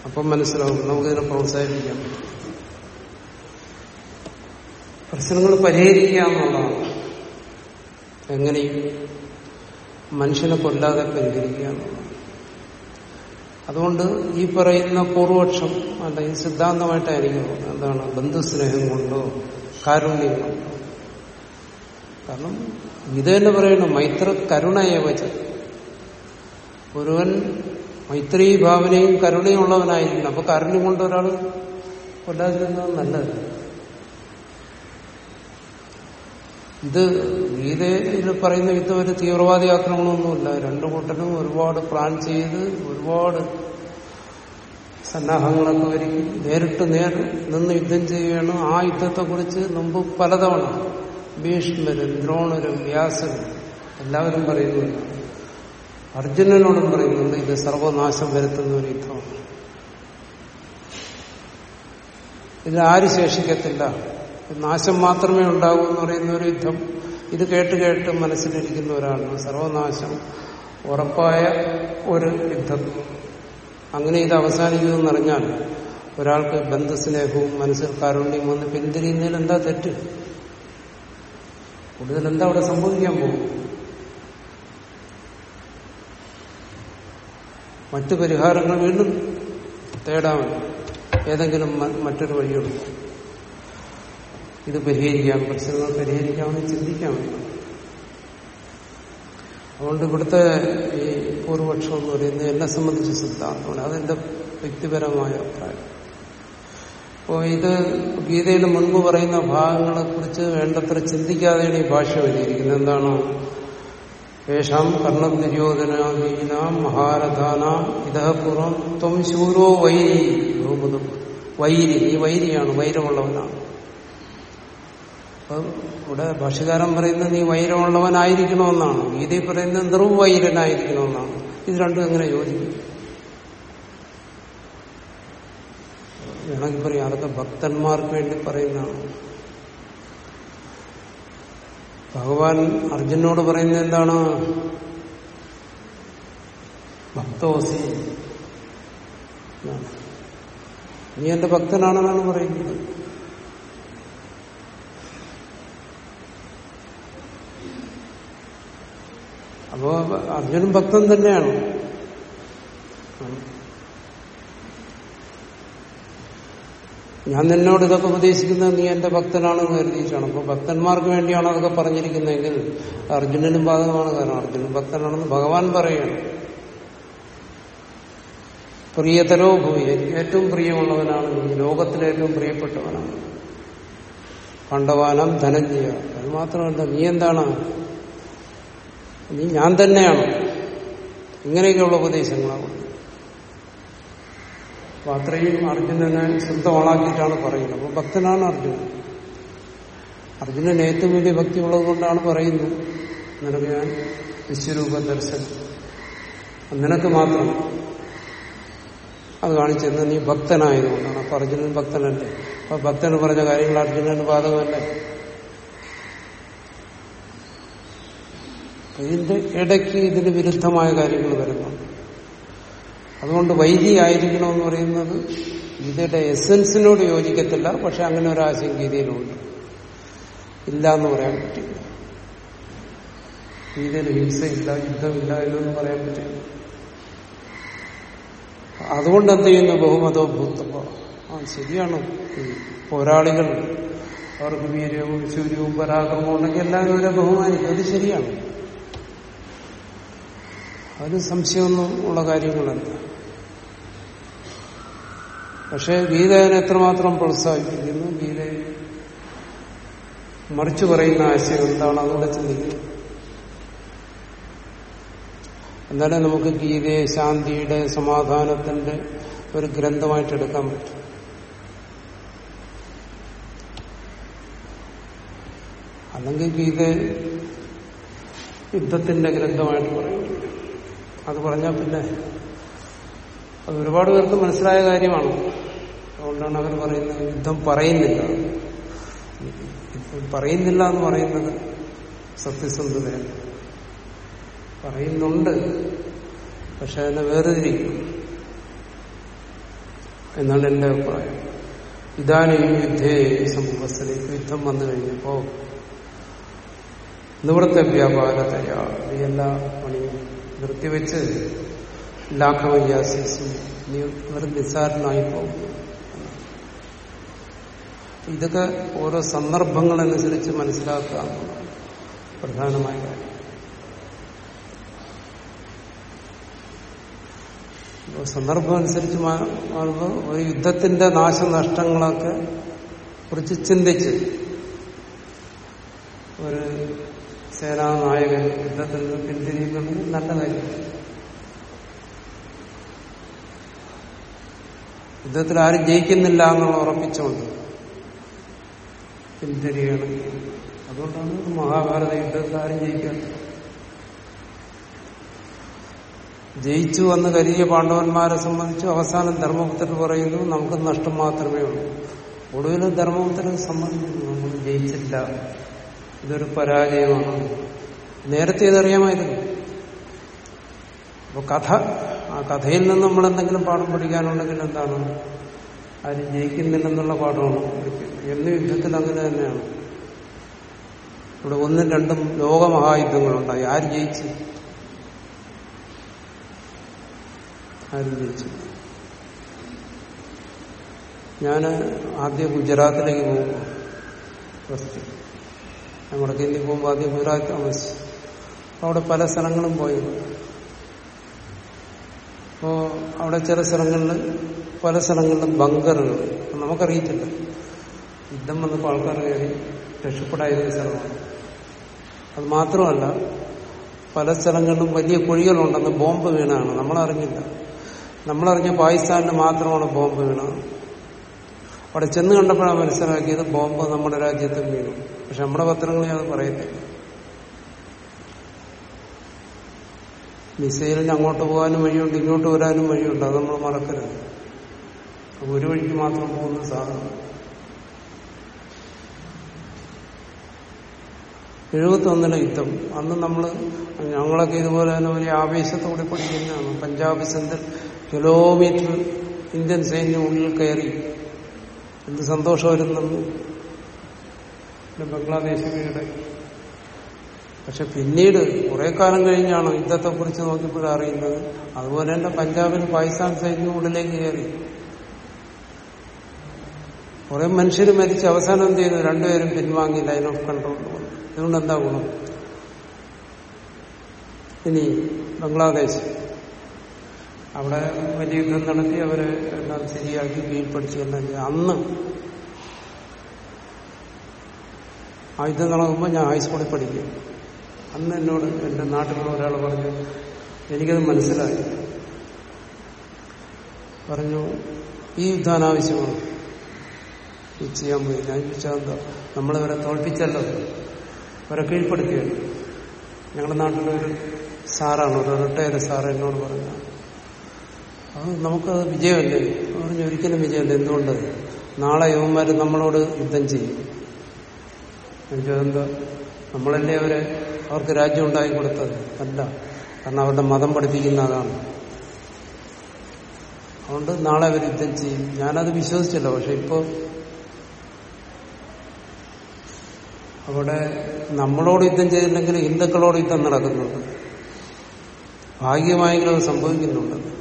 അപ്പം മനസ്സിലാവും നമുക്കിതിനെ പ്രോത്സാഹിപ്പിക്കാം. പ്രശ്നങ്ങൾ പരിഹരിക്കുക എന്നുള്ളതാണ്. എങ്ങനെയും മനുഷ്യനെ കൊല്ലാതെ പരിഹരിക്കുക എന്നുള്ളതാണ്. അതുകൊണ്ട് ഈ പറയുന്ന പൂർവപക്ഷം അല്ല ഈ സിദ്ധാന്തമായിട്ടായിരിക്കും എന്താണ് ബന്ധുസ്നേഹം കൊണ്ടോ കാരുണ്യം കൊണ്ടോ. കാരണം ഇത് തന്നെ മൈത്ര കരുണയെ വെച്ച് ഒരുവൻ മൈത്രീ ഭാവനയും കരുണയും ഉള്ളവനായിരിക്കണം അപ്പൊ കാരുണ്യം കൊണ്ട് ഒരാൾ കൊല്ലാതിരുന്നത് നല്ലത് ഇത് ഗീതയിൽ പറയുന്ന യുദ്ധം ഒരു തീവ്രവാദി ആക്രമണമൊന്നുമില്ല രണ്ടു കൂട്ടരും ഒരുപാട് പ്ലാൻ ചെയ്ത് ഒരുപാട് സന്നാഹങ്ങളൊക്കെ ഒരുക്കി നേരിട്ട് നേർ നിന്ന് യുദ്ധം ചെയ്യുകയാണ്. ആ യുദ്ധത്തെക്കുറിച്ച് മുമ്പ് പലതവണ ഭീഷ്മരും ദ്രോണരും വ്യാസരും എല്ലാവരും പറയുന്നുണ്ട്. അർജുനനോടും പറയുന്നുണ്ട് ഇത് സർവനാശം വരുത്തുന്ന ഒരു യുദ്ധമാണ്. ഇത് ആര് ശേഷിക്കത്തില്ല? നാശം മാത്രമേ ഉണ്ടാകൂ എന്ന് പറയുന്ന ഒരു യുദ്ധം. ഇത് കേട്ട് കേട്ട് മനസ്സിലിരിക്കുന്ന ഒരാളാണ്. സർവനാശം ഉറപ്പായ ഒരു യുദ്ധം. അങ്ങനെ ഇത് അവസാനിക്കുമെന്നറിഞ്ഞാൽ ഒരാൾക്ക് ബന്ധസ്നേഹവും മനസ്സിൽ കാരുണ്യം വന്ന് പിന്തിരിയുന്നതിൽ എന്താ തെറ്റ്? കൂടുതൽ എന്താ അവിടെ സംഭവിക്കാൻ പോകും മറ്റു പരിഹാരങ്ങൾ വീണ്ടും തേടാമല്ലോ ഏതെങ്കിലും മറ്റൊരു വഴിയുണ്ട്? ഇത് പരിഹരിക്കാം പ്രശ്നങ്ങൾ പരിഹരിക്കാമെന്ന് ചിന്തിക്കാം അതുകൊണ്ട് ഇവിടുത്തെ ഈ പൂർവപക്ഷം എന്ന് പറയുന്നത് എന്നെ സംബന്ധിച്ച് സിദ്ധാന്തമാണ്. അതെന്റെ വ്യക്തിപരമായ അഭിപ്രായം. അപ്പോൾ ഇത് ഗീതയിൽ മുൻപ് പറയുന്ന ഭാഗങ്ങളെ കുറിച്ച് വേണ്ടത്ര ചിന്തിക്കാതെയാണ് ഈ ഭാഷ എഴുതിയിരിക്കുന്നത്. എന്താണ്? യേഷാം കർണം ദുര്യോധനാദീനാം മഹാരഥാനാം ഇതഃ പൂർവം ത്വം ശൂരോ വൈരി വൈരി. ഈ വൈരിയാണ് വൈരമുള്ളവനാണ്. അപ്പൊ ഇവിടെ ഭാഷകാരൻ പറയുന്നത് നീ വൈരമുള്ളവനായിരിക്കണമെന്നാണ്. ഗീതയിൽ പറയുന്നത് നിർവൈരനായിരിക്കണമെന്നാണ്. ഇത് രണ്ടും എങ്ങനെ യോജിക്കും? വേണമെങ്കിൽ പറയാം അതൊക്കെ ഭക്തന്മാർക്ക് വേണ്ടി പറയുന്നതാണ്. ഭഗവാൻ അർജുനോട് പറയുന്നത് എന്താണ്? ഭക്തോസി. നീ എന്റെ ഭക്തനാണെന്നാണ് പറയുന്നത്. അപ്പോ അർജുനും ഭക്തൻ തന്നെയാണ്. ഞാൻ നിന്നോട് ഇതൊക്കെ ഉപദേശിക്കുന്നത് നീ എന്റെ ഭക്തനാണെന്ന് കരുതിയിട്ടാണ്. അപ്പൊ ഭക്തന്മാർക്ക് വേണ്ടിയാണ് അതൊക്കെ പറഞ്ഞിരിക്കുന്നതെങ്കിൽ അർജുനനും ബാധകമാണ് കാരണം. അർജുനൻ ഭക്തനാണെന്ന് ഭഗവാൻ പറയുകയാണ് പ്രിയതരോ ഭൂമി ഏറ്റവും പ്രിയമുള്ളവനാണ് ഈ ലോകത്തിലെ ഏറ്റവും പ്രിയപ്പെട്ടവനാണ്. പണ്ടവാനം ധനഞ്ജയ. അത് മാത്രമല്ല നീ എന്താണ് നീ ഞാൻ തന്നെയാണ്. ഇങ്ങനെയൊക്കെയുള്ള ഉപദേശങ്ങളാണ്. അപ്പൊ അത്രയും അർജുനനെ സ്വന്തമാളാക്കിയിട്ടാണ് പറയുന്നത്. അപ്പൊ ഭക്തനാണ് അർജുനൻ. അർജുനൻ ഏറ്റവും വലിയ ഭക്തി ഉള്ളത് കൊണ്ടാണ് പറയുന്നത്. നിനക്ക് ഞാൻ വിശ്വരൂപ ദർശനം നിനക്ക് മാത്രം അത് കാണിച്ചെന്ന് നീ ഭക്തനായതുകൊണ്ടാണ്. അപ്പൊ അർജുനൻ ഭക്തനല്ലേ? അപ്പൊ ഭക്തന് പറഞ്ഞ കാര്യങ്ങൾ അർജുനന് ബാധകമല്ലേ? ഇതിന്റെ ഇടയ്ക്ക് ഇതിന് വിരുദ്ധമായ കാര്യങ്ങൾ വരുന്നു. അതുകൊണ്ട് വൈദി ആയിരിക്കണമെന്ന് പറയുന്നത് ഇതിന്റെ എസൻസിനോട് യോജിക്കത്തില്ല പക്ഷെ അങ്ങനെ ഒരു ആശയം ഗീതയിലുണ്ട്. ഇല്ല എന്ന് പറയാൻ പറ്റില്ല. ഗീതയിൽ ഹിംസയില്ല യുദ്ധമില്ല എന്നൊന്നും പറയാൻ പറ്റില്ല. അതുകൊണ്ട് എന്ത് ചെയ്യുന്നു? ബഹുമതോ ഭൂത്തപ്പോ ആ ശരിയാണ്. പോരാളികൾ അവർക്ക് വീര്യവും ശൂര്യവും പരാക്രമവും ഉണ്ടെങ്കിൽ എല്ലാവരും അവരെ ബഹുമാനിക്കും. അത് ശരിയാണ്. അതിന് സംശയമൊന്നും ഉള്ള കാര്യങ്ങളല്ല. പക്ഷെ ഗീത അതിനെ എത്രമാത്രം പ്രോത്സാഹിപ്പിക്കുന്നു ഗീതയെ മറിച്ചു പറയുന്ന ആശയം എന്താണ്? അതുകൊണ്ട് ചിന്തിക്കുന്നത് എന്നാലേ നമുക്ക് ഗീതയെ ശാന്തിയുടെ സമാധാനത്തിന്റെ ഒരു ഗ്രന്ഥമായിട്ട് എടുക്കാൻ പറ്റും. അല്ലെങ്കിൽ ഗീത യുദ്ധത്തിന്റെ ഗ്രന്ഥമായിട്ട് പറയുന്നു അത് പറഞ്ഞാൽ പിന്നെ അത് ഒരുപാട് പേർക്ക് മനസ്സിലായ കാര്യമാണ്. അതുകൊണ്ടാണ് അവർ പറയുന്നത് യുദ്ധം പറയുന്നില്ല. പറയുന്നില്ല എന്ന് പറയുന്നത് സത്യസന്ധതയാണ് പറയുന്നുണ്ട് പക്ഷെ അതിനെ വേർതിരിക്കും. എന്നാണ് എന്റെ അഭിപ്രായം. ഇതാനും യുദ്ധേ സമൂഹത്തിലേക്ക് യുദ്ധം വന്നു കഴിഞ്ഞപ്പോ നിവൃത്ത വ്യാപാരതയാ. എല്ലാ നിർത്തിവെച്ച് ലാഘവയ്യാസിസും നീ വെറും നിസ്സാരനായി പോകും. ഇതൊക്കെ ഓരോ സന്ദർഭങ്ങളനുസരിച്ച് മനസ്സിലാക്കുക പ്രധാനമായ കാര്യം. സന്ദർഭം അനുസരിച്ച് മാറുമ്പോൾ ഒരു യുദ്ധത്തിന്റെ നാശനഷ്ടങ്ങളൊക്കെ കുറിച്ച് ചിന്തിച്ച് ഒരു സേനാനായകൻ യുദ്ധത്തിൽ നിന്ന് പിന്തിരിയുന്നത് നല്ല കാര്യം. യുദ്ധത്തിൽ ആരും ജയിക്കുന്നില്ല എന്നുള്ള ഉറപ്പിച്ചുകൊണ്ട് പിന്തിരിയണം. അതുകൊണ്ടാണ് മഹാഭാരത യുദ്ധത്തിൽ ആരും ജയിക്കാത്തത്. ജയിച്ചു വന്ന് കരുതിയ പാണ്ഡവന്മാരെ സംബന്ധിച്ച് അവസാനം ധർമ്മപുത്രർ പറയുന്നു നമുക്ക് നഷ്ടം മാത്രമേ ഉള്ളൂ. ഒടുവിൽ ധർമ്മപുത്രൻ സമ്മതിക്കുന്നു നമ്മൾ ജയിച്ചില്ല. ഇതൊരു പരാജയമാണ്. നേരത്തെ ഇതറിയാമായിരുന്നു അപ്പൊ കഥ ആ കഥയിൽ നിന്ന് നമ്മൾ എന്തെങ്കിലും പാഠം പഠിക്കാനുണ്ടെങ്കിൽ എന്താണ്? ആരും ജയിക്കുന്നില്ലെന്നുള്ള പാഠമാണ്. എന്ന യുദ്ധത്തിൽ അങ്ങനെ തന്നെയാണ്. ഇവിടെ ഒന്നും രണ്ടും ലോകമഹായുദ്ധങ്ങളുണ്ടായി. ആര് ജയിച്ചു? ആരും ജയിച്ചു. ഞാൻ ആദ്യം ഗുജറാത്തിലേക്ക് പോകുമ്പോൾ ഞാൻ വടക്കേന്ത്യ പോകുമ്പോൾ ആദ്യം ഗുജറാത്ത് താമസിച്ചു. അവിടെ പല സ്ഥലങ്ങളും പോയി. അപ്പോ അവിടെ ചില സ്ഥലങ്ങളിൽ പല സ്ഥലങ്ങളിലും ബങ്കറുകൾ. നമുക്കറിയത്തില്ല. യുദ്ധം വന്നപ്പോൾ ആൾക്കാർ കയറി രക്ഷപ്പെടായിരുന്ന സ്ഥലമാണ്. അത് മാത്രമല്ല പല സ്ഥലങ്ങളിലും വലിയ കുഴികളുണ്ടെന്ന് ബോംബ് വീണാണ്. നമ്മളറിഞ്ഞില്ല. നമ്മളറിഞ്ഞ പാകിസ്ഥാനിൽ മാത്രമാണ് ബോംബ് വീണത്. അവിടെ ചെന്ന് കണ്ടപ്പോഴാണ് മനസ്സിലാക്കിയത് ബോംബ് നമ്മുടെ രാജ്യത്തും വീണു. പക്ഷെ നമ്മുടെ പത്രങ്ങൾ അത് പറയത്തില്ല. മിസൈലിന് അങ്ങോട്ട് പോകാനും വഴിയുണ്ട് ഇങ്ങോട്ട് വരാനും വഴിയുണ്ട് അത് നമ്മൾ മറക്കരുത്. ഒരു വഴിക്ക് മാത്രം പോകുന്ന സാധനം. എഴുപത്തൊന്നിലെ യുദ്ധം. അന്ന് നമ്മൾ ഞങ്ങളൊക്കെ ഇതുപോലെ തന്നെ വലിയ ആവേശത്തോടെ പഠിക്കുന്നതാണ്. പഞ്ചാബ് സെന്റർ കിലോമീറ്റർ ഇന്ത്യൻ സൈന്യം ഉള്ളിൽ കയറി. എന്ത് സന്തോഷമായിരുന്നു ബംഗ്ലാദേശ് വീടെ. പക്ഷെ പിന്നീട് കുറെ കാലം കഴിഞ്ഞാണ് യുദ്ധത്തെ കുറിച്ച് നോക്കിയപ്പോഴും അറിയുന്നത്. അതുപോലെ തന്നെ പഞ്ചാബിൽ പാകിസ്ഥാൻ സൈന്യം ഉള്ളിലേക്ക് കയറി. കുറെ മനുഷ്യർ മരിച്ച് അവസാനം എന്ത് ചെയ്തു? രണ്ടുപേരും പിൻവാങ്ങി ലൈൻ ഓഫ് കൺട്രോൾ ഇതുകൊണ്ട് എന്താ ഗുണം? ഇനി ബംഗ്ലാദേശ്. അവിടെ വലിയ യുദ്ധം നടത്തി അവരെ എല്ലാം ശരിയാക്കി കീഴ്പ്പെടുത്തി എല്ലാം അന്ന് ആ യുദ്ധം നടക്കുമ്പോൾ ഞാൻ ഹൈസ്കൂളിൽ പഠിക്കും. അന്ന് എന്നോട് എന്റെ നാട്ടിലുള്ള ഒരാൾ പറഞ്ഞു എനിക്കത് മനസ്സിലായി. പറഞ്ഞു ഈ യുദ്ധം അനാവശ്യമാണ് ഇത് ചെയ്യാൻ പോയി. ഞാൻ ചോദിച്ചാൽ എന്താ നമ്മളിവരെ തോൽപ്പിച്ചല്ലോ. അവരെ കീഴ്പ്പെടുത്തിയല്ലോ. ഞങ്ങളുടെ നാട്ടിലൊരു സാറാണ് ഒരു റിട്ടയർ സാറ് എന്നോട് പറഞ്ഞു. അത് നമുക്ക് വിജയമല്ലേ? പറഞ്ഞു ഒരിക്കലും വിജയമല്ല. എന്തുകൊണ്ട്? നാളെ യുവന്മാർ നമ്മളോട് യുദ്ധം ചെയ്യും. എന്താ നമ്മളല്ലേ അവരെ അവർക്ക് രാജ്യം ഉണ്ടാക്കി കൊടുത്തത്? അല്ല. കാരണം അവരുടെ മതം പഠിപ്പിക്കുന്ന അതാണ്. അതുകൊണ്ട് നാളെ അവർ യുദ്ധം ചെയ്യും. ഞാനത് വിശ്വസിച്ചില്ല. പക്ഷെ ഇപ്പോ അവിടെ നമ്മളോട് യുദ്ധം ചെയ്തില്ലെങ്കിൽ ഹിന്ദുക്കളോട് യുദ്ധം നടക്കുന്നുണ്ട്. ഭാഗ്യമായെങ്കിലും അത് സംഭവിക്കുന്നുണ്ട്.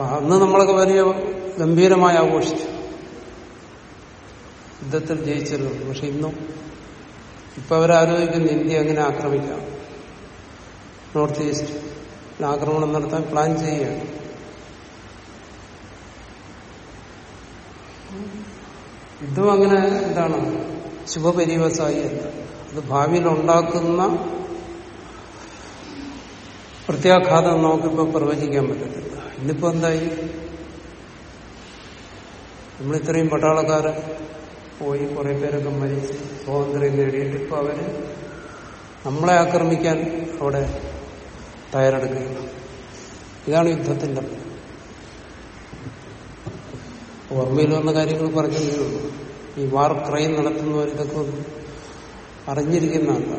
അപ്പൊ അന്ന് നമ്മളൊക്കെ വലിയ ഗംഭീരമായി ആഘോഷിച്ചു. യുദ്ധത്തിൽ ജയിച്ചിരുന്നു പക്ഷെ ഇന്നും ഇപ്പൊ അവരാലോചിക്കുന്നു ഇന്ത്യ എങ്ങനെ ആക്രമിക്കാം. നോർത്ത് ഈസ്റ്റ് ആക്രമണം നടത്താൻ പ്ലാൻ ചെയ്യുകയാണ്. യുദ്ധം അങ്ങനെ എന്താണ്? ശുഭപരിവസായി അത് ഭാവിയിൽ ഉണ്ടാക്കുന്ന പ്രത്യാഘാതം നമുക്കിപ്പോ പ്രവചിക്കാൻ പറ്റത്തില്ല. ഇന്നിപ്പോ എന്തായി? നമ്മളിത്രയും പട്ടാളക്കാരെ പോയി കുറെ പേരൊക്കെ മരിച്ച് സ്വാതന്ത്ര്യം നേടിയിട്ട് ഇപ്പൊ അവർ നമ്മളെ ആക്രമിക്കാൻ അവിടെ തയ്യാറെടുക്കുകയാണ് ഇതാണ് യുദ്ധത്തിന്റെ ഓർമ്മയിൽ വന്ന കാര്യങ്ങൾ പറഞ്ഞു ഈ വാർ ക്രൈം നടത്തുന്നവർ ഇതൊക്കെ ഒന്ന് അറിഞ്ഞിരിക്കുന്നതല്ല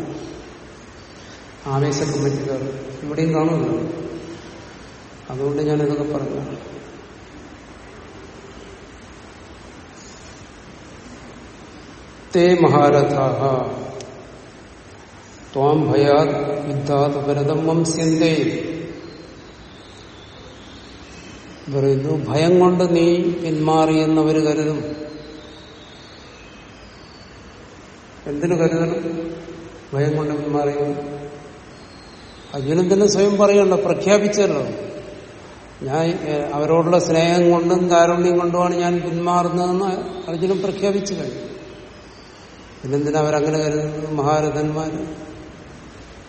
ആവേശ കമ്മിറ്റിക്കാർ ഇവിടെയും കാണുമല്ലോ അതുകൊണ്ട് ഞാൻ ഇതൊക്കെ പറഞ്ഞു. തേ മഹാരഥാഹ. ത്വാം ഭയാത് യുദ്ധാത് ഭരതം വംസ്യന്തേ. പറയുന്നു ഭയം കൊണ്ട് നീ പിന്മാറിയെന്നവർ കരുതും. എന്തിനു കരുതണം? ഭയം കൊണ്ട് പിന്മാറിയും. അർജുനൻ തന്നെ സ്വയം പറയണ്ട പ്രഖ്യാപിച്ചല്ലോ. ഞാൻ അവരോടുള്ള സ്നേഹം കൊണ്ടും കാരുണ്യം കൊണ്ടുമാണ് ഞാൻ പിന്മാറുന്നതെന്ന് അർജുനൻ പ്രഖ്യാപിച്ചു കഴിഞ്ഞു. പിന്നെന്തിനാ അവരങ്ങനെ കരുതുന്നത്? മഹാരഥന്മാർ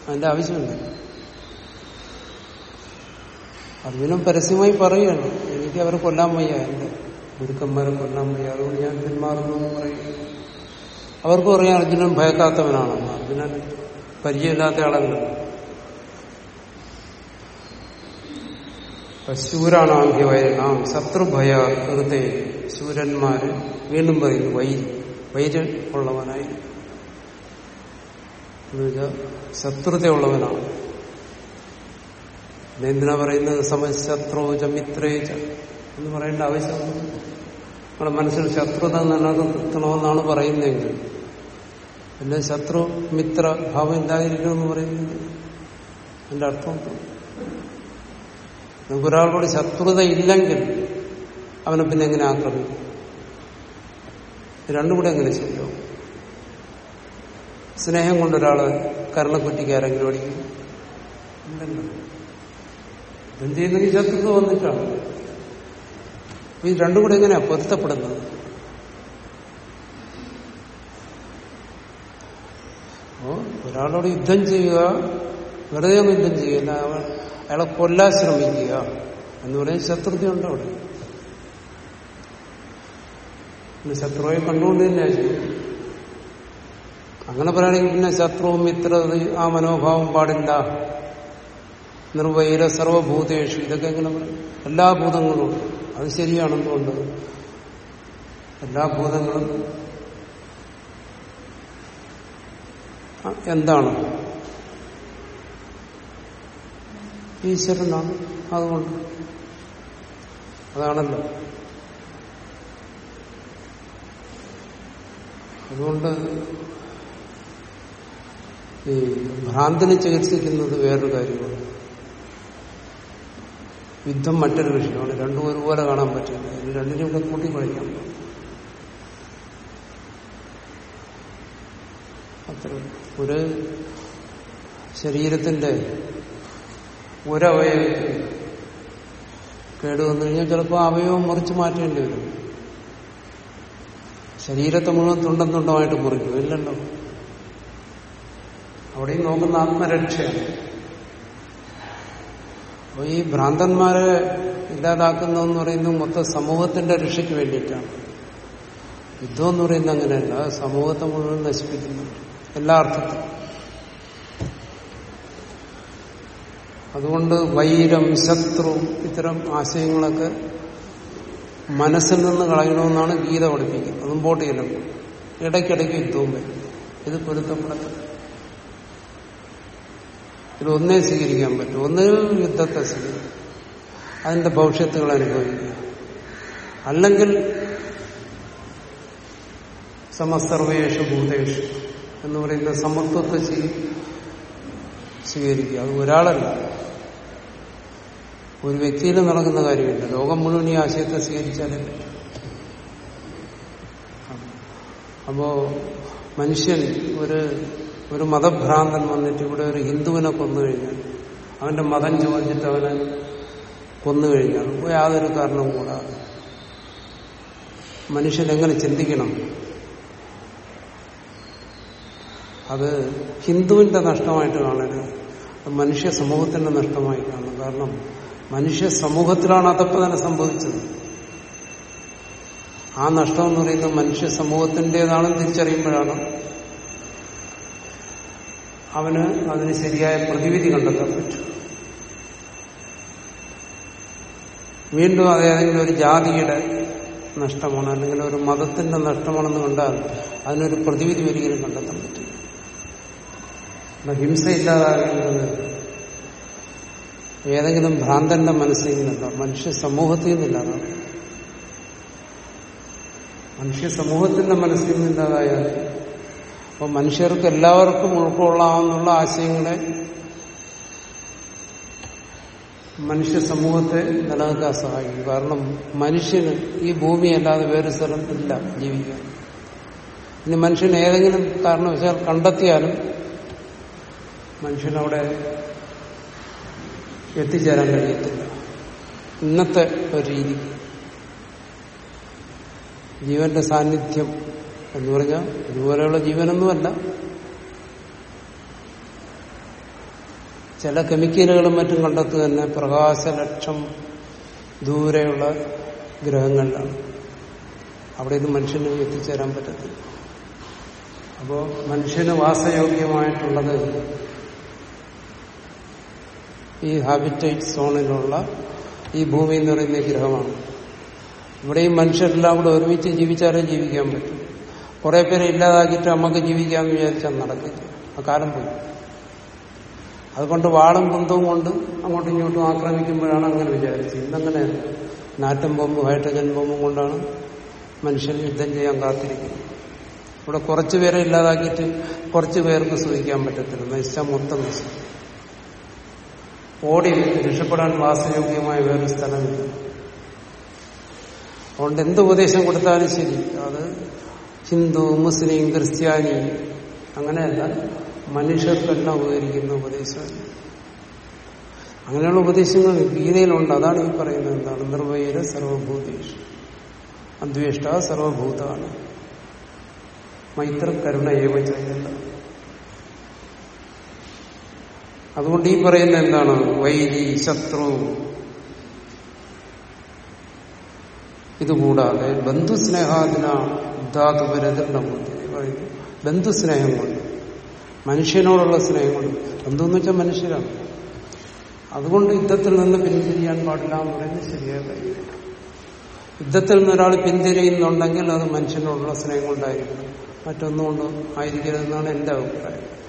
അതിന്റെ ആവശ്യമുണ്ട്. അർജുനൻ പരസ്യമായി പറയുകയാണ് എനിക്ക് അവരെ കൊല്ലാൻ വയ്യ എന്റെ ഗുരുക്കന്മാരെ കൊല്ലാൻ വയ്യ അതുകൊണ്ട് ഞാൻ പിന്മാറുന്നു എന്ന് പറയുക അവർക്കും അറിയാം അർജുനൻ ഭയക്കാത്തവനാണെന്ന്. അർജുനൻ പരിചയമില്ലാത്ത ആളല്ല. ശൂരാണ് ആംഗ്യവയനാം ശത്രുഭയ ഹൃദയ ശൂരന്മാര് വീണ്ടും പറയുന്നു വൈര് വൈര് ഉള്ളവനായി ശത്രുതയുള്ളവനാണ്. എന്തിനാ പറയുന്നത്? സമശത്രോച മിത്രേച എന്ന് പറയേണ്ട ആവശ്യമൊന്നും നമ്മുടെ മനസ്സിൽ ശത്രുത നിലനിർത്തണമെന്നാണ് പറയുന്നതെങ്കിൽ പിന്നെ ശത്രു മിത്ര ഭാവം എന്ന് പറയുന്നത്? എന്റെ അർത്ഥം? നമുക്ക് ഒരാളോട് ശത്രുത ഇല്ലെങ്കിൽ അവനെ പിന്നെ എങ്ങനെ ആക്രമിക്കും? രണ്ടും കൂടെ എങ്ങനെ ശരിയാവും? സ്നേഹം കൊണ്ടൊരാൾ കരണക്കുറ്റിക്ക് ആരെങ്കിലും ഓടിക്കും എന്ത് ചെയ്യുന്നെങ്കിൽ ശത്രുത വന്നിട്ടാണ്. ഈ രണ്ടും കൂടെ എങ്ങനെയാ പൊരുത്തപ്പെടുന്നത്? ഒരാളോട് യുദ്ധം ചെയ്യുക വെറുതെ യുദ്ധം ചെയ്യുക അയാളെ കൊല്ലാൻ ശ്രമിക്കുക എന്ന് പറയുന്നത് ശത്രുതയുണ്ട് അവിടെ? പിന്നെ ശത്രുവെ കണ്ടുകൊണ്ട് തന്നെ അങ്ങനെ പറയുകയാണെങ്കിൽ പിന്നെ ശത്രുവും മിത്ര ആ മനോഭാവം പാടില്ല. നിർവൈര സർവഭൂതേഷു ഇതൊക്കെ എങ്ങനെ പറയും? എല്ലാ ഭൂതങ്ങളും. അത് ശരിയാണെന്നുകൊണ്ട് എല്ലാ ഭൂതങ്ങളും എന്താണ്? ഈശ്വരനാണ്. അതുകൊണ്ട് അതാണല്ലോ. അതുകൊണ്ട് ഈ ഭ്രാന്തിനെ ചികിത്സിക്കുന്നത് വേറൊരു കാര്യമാണ്. യുദ്ധം മറ്റൊരു വിഷയമാണ്. രണ്ടും ഒരുപോലെ കാണാൻ പറ്റില്ല. ഇത് രണ്ടിനും കൂടെ കൂട്ടി കളിക്കാം. അത്ര ഒരു ശരീരത്തിന്റെ ഒരവയവത്തിൽ കേടുവന്നു കഴിഞ്ഞാൽ ചിലപ്പോൾ അവയവം മുറിച്ച് മാറ്റേണ്ടി വരും. ശരീരത്തെ മുഴുവൻ തുണ്ടം തുണ്ടമായിട്ട് മുറിക്കും. ഇല്ലല്ലോ. അവിടെയും നോക്കുന്ന ആത്മരക്ഷയാണ്. അപ്പോൾ ഈ ഭ്രാന്തന്മാരെ ഇല്ലാതാക്കുന്നതെന്ന് പറയുന്നത് മൊത്തം സമൂഹത്തിന്റെ രക്ഷയ്ക്ക് വേണ്ടിയിട്ടാണ്. യുദ്ധം എന്ന് പറയുന്നത് അങ്ങനെയല്ല. സമൂഹത്തെ മുഴുവൻ നശിപ്പിക്കുന്നുണ്ട്. എല്ലാ അർത്ഥത്തിലും. അതുകൊണ്ട് വൈരം ശത്രു ഇത്തരം ആശയങ്ങളൊക്കെ മനസ്സിൽ നിന്ന് കളയണമെന്നാണ് ഗീത പഠിപ്പിക്കുന്നത്. മുമ്പോട്ട് ചെല്ലുമ്പോൾ ഇടയ്ക്കിടയ്ക്ക് യുദ്ധവും വരും. ഇത് പൊരുത്തപ്പെടത്തില്ല. ഇത് ഒന്നേ സ്വീകരിക്കാൻ പറ്റും. ഒന്നേ യുദ്ധത്തെ സ്വീകരിക്കും. അതിന്റെ ഭവിഷ്യത്തുകൾ അനുഭവിക്കുക. അല്ലെങ്കിൽ സമസ്തർവേഷു ഭൂതേഷു എന്ന് പറയുന്ന സമത്വത്തെ സ്വീകരിക്കുക. അത് ഒരാളല്ല. ഒരു വ്യക്തിയിൽ നടക്കുന്ന കാര്യമില്ല. ലോകം മുഴുവൻ ഈ ആശയത്തെ സ്വീകരിച്ചാലേ. അപ്പോ മനുഷ്യൻ ഒരു ഒരു മതഭ്രാന്തൻ വന്നിട്ട് ഇവിടെ ഒരു ഹിന്ദുവിനെ കൊന്നു കഴിഞ്ഞാൽ അവന്റെ മതം ചോദിച്ചിട്ട് അവനെ കൊന്നു കഴിഞ്ഞാൽ യാതൊരു കാരണവും കൂടാതെ മനുഷ്യൻ എങ്ങനെ ചിന്തിക്കണം? അത് ഹിന്ദുവിന്റെ നഷ്ടമായിട്ട് കാണരുത്. അത് മനുഷ്യ സമൂഹത്തിന്റെ നഷ്ടമായി കാണണം. കാരണം മനുഷ്യ സമൂഹത്തിലാണ് അതപ്പതന്നെ സംഭവിച്ചത്. ആ നഷ്ടം എന്ന് പറയുന്നത് മനുഷ്യ സമൂഹത്തിന്റെതാണെന്ന് തിരിച്ചറിയുമ്പോഴാണ്. അവന് അതിന് ശരിയായ പ്രതിവിധി കണ്ടെത്താൻ പറ്റും. വീണ്ടും അത് ഏതെങ്കിലും ഒരു ജാതിയുടെ നഷ്ടമാണ് അല്ലെങ്കിൽ ഒരു മതത്തിന്റെ നഷ്ടമാണെന്ന് കണ്ടാൽ അതിനൊരു പ്രതിവിധി ഒരിക്കലും കണ്ടെത്താൻ പറ്റില്ല. ഹിംസ ഇല്ലാതാകുന്നത് ഏതെങ്കിലും ഭ്രാന്തന്റെ മനസ്സിൽ നിന്നല്ല മനുഷ്യ സമൂഹത്തിൽ നിന്നില്ലാതെ. മനുഷ്യ സമൂഹത്തിന്റെ മനസ്സിൽ നിന്നില്ലാതായാൽ അപ്പൊ മനുഷ്യർക്ക് എല്ലാവർക്കും ഉൾക്കൊള്ളാമെന്നുള്ള ആശയങ്ങളെ മനുഷ്യ സമൂഹത്തെ നിലനിൽക്കാൻ സഹായിക്കും. കാരണം മനുഷ്യന് ഈ ഭൂമി അല്ലാതെ വേറെ സ്ഥലം ഇല്ല ജീവിക്കാൻ. ഇനി മനുഷ്യൻ ഏതെങ്കിലും കാരണവശാൽ കണ്ടെത്തിയാലും മനുഷ്യനവിടെ എത്തിച്ചേരാൻ കഴിയത്തില്ല. ഇന്നത്തെ ഒരു രീതി. ജീവന്റെ സാന്നിധ്യം എന്ന് പറഞ്ഞാൽ ഇതുപോലെയുള്ള ജീവനൊന്നുമല്ല. ചില കെമിക്കലുകളും മറ്റും കണ്ടെത്തുക തന്നെ പ്രകാശലക്ഷം ദൂരെയുള്ള ഗ്രഹങ്ങളിലാണ്. അവിടെ ഇത് മനുഷ്യന് എത്തിച്ചേരാൻ പറ്റത്തില്ല. അപ്പോ മനുഷ്യന് വാസയോഗ്യമായിട്ടുള്ളത് ഈ ഹാബിറ്റേറ്റ് സോണിലുള്ള ഈ ഭൂമി എന്ന് പറയുന്ന ഗ്രഹമാണ്. ഇവിടെയും മനുഷ്യരെല്ലാം കൂടെ ഒരുമിച്ച് ജീവിച്ചാലേ ജീവിക്കാൻ പറ്റും. കുറെ പേരെ ഇല്ലാതാക്കിയിട്ട് നമുക്ക് ജീവിക്കാമെന്ന് വിചാരിച്ചാൽ നടക്കില്ല. ആ കാലം പോയി. അതുകൊണ്ട് വാളും കുന്തവും കൊണ്ട് അങ്ങോട്ടും ഇങ്ങോട്ടും ആക്രമിക്കുമ്പോഴാണ് അങ്ങനെ വിചാരിച്ചത്. ഇന്നങ്ങനെ നാറ്റം ബോംബും ഹൈഡ്രജൻ ബോംബും കൊണ്ടാണ് മനുഷ്യൻ യുദ്ധം ചെയ്യാൻ കാത്തിരിക്കുന്നത്. ഇവിടെ കുറച്ചു പേരെ ഇല്ലാതാക്കിയിട്ട് കുറച്ചു പേർക്ക് സൂഹിക്കാൻ പറ്റത്തില്ല. നശിച്ചാൽ മൊത്തം നശിക്കും. ഓടി രക്ഷപ്പെടാൻ വാസയോഗ്യമായ വേറൊരു സ്ഥലമില്ല. അതുകൊണ്ട് എന്ത് ഉപദേശം കൊടുത്താലും ശരി. അത് ഹിന്ദു മുസ്ലിം ക്രിസ്ത്യാനി അങ്ങനെയല്ല മനുഷ്യർക്കെല്ലാം ഉപകരിക്കുന്ന ഉപദേശമല്ല അങ്ങനെയുള്ള ഉപദേശങ്ങൾ ഗീതയിലുണ്ട്. അതാണ് ഈ പറയുന്നത് എന്താണ്? നിർവൈര സർവഭൂതേഷ്. അദ്വേഷ്ട സർവഭൂതാണ് മൈത്ര കരുണ ഏവ ചെയ്യല്ല അതുകൊണ്ട് ഈ പറയുന്ന എന്താണ്? വൈരി ശത്രു. ഇതുകൂടാതെ ബന്ധുസ്നേഹാദിന ധാതുപരതരണ പറയുന്നു ബന്ധുസ്നേഹം കൊണ്ട് മനുഷ്യനോടുള്ള സ്നേഹം കൊണ്ട് ബന്ധു എന്ന് വെച്ചാൽ മനുഷ്യരാണ്. അതുകൊണ്ട് യുദ്ധത്തിൽ നിന്ന് പിന്തിരിയാൻ പാടില്ല എന്ന് പറയുന്നത് ശരിയായ കാര്യമില്ല. യുദ്ധത്തിൽ നിന്ന് ഒരാൾ പിന്തിരിയുന്നുണ്ടെങ്കിൽ അത് മനുഷ്യനോടുള്ള സ്നേഹം കൊണ്ടായിരിക്കണം. മറ്റൊന്നുകൊണ്ട് ആയിരിക്കരുതെന്നാണ് എന്റെ അഭിപ്രായം.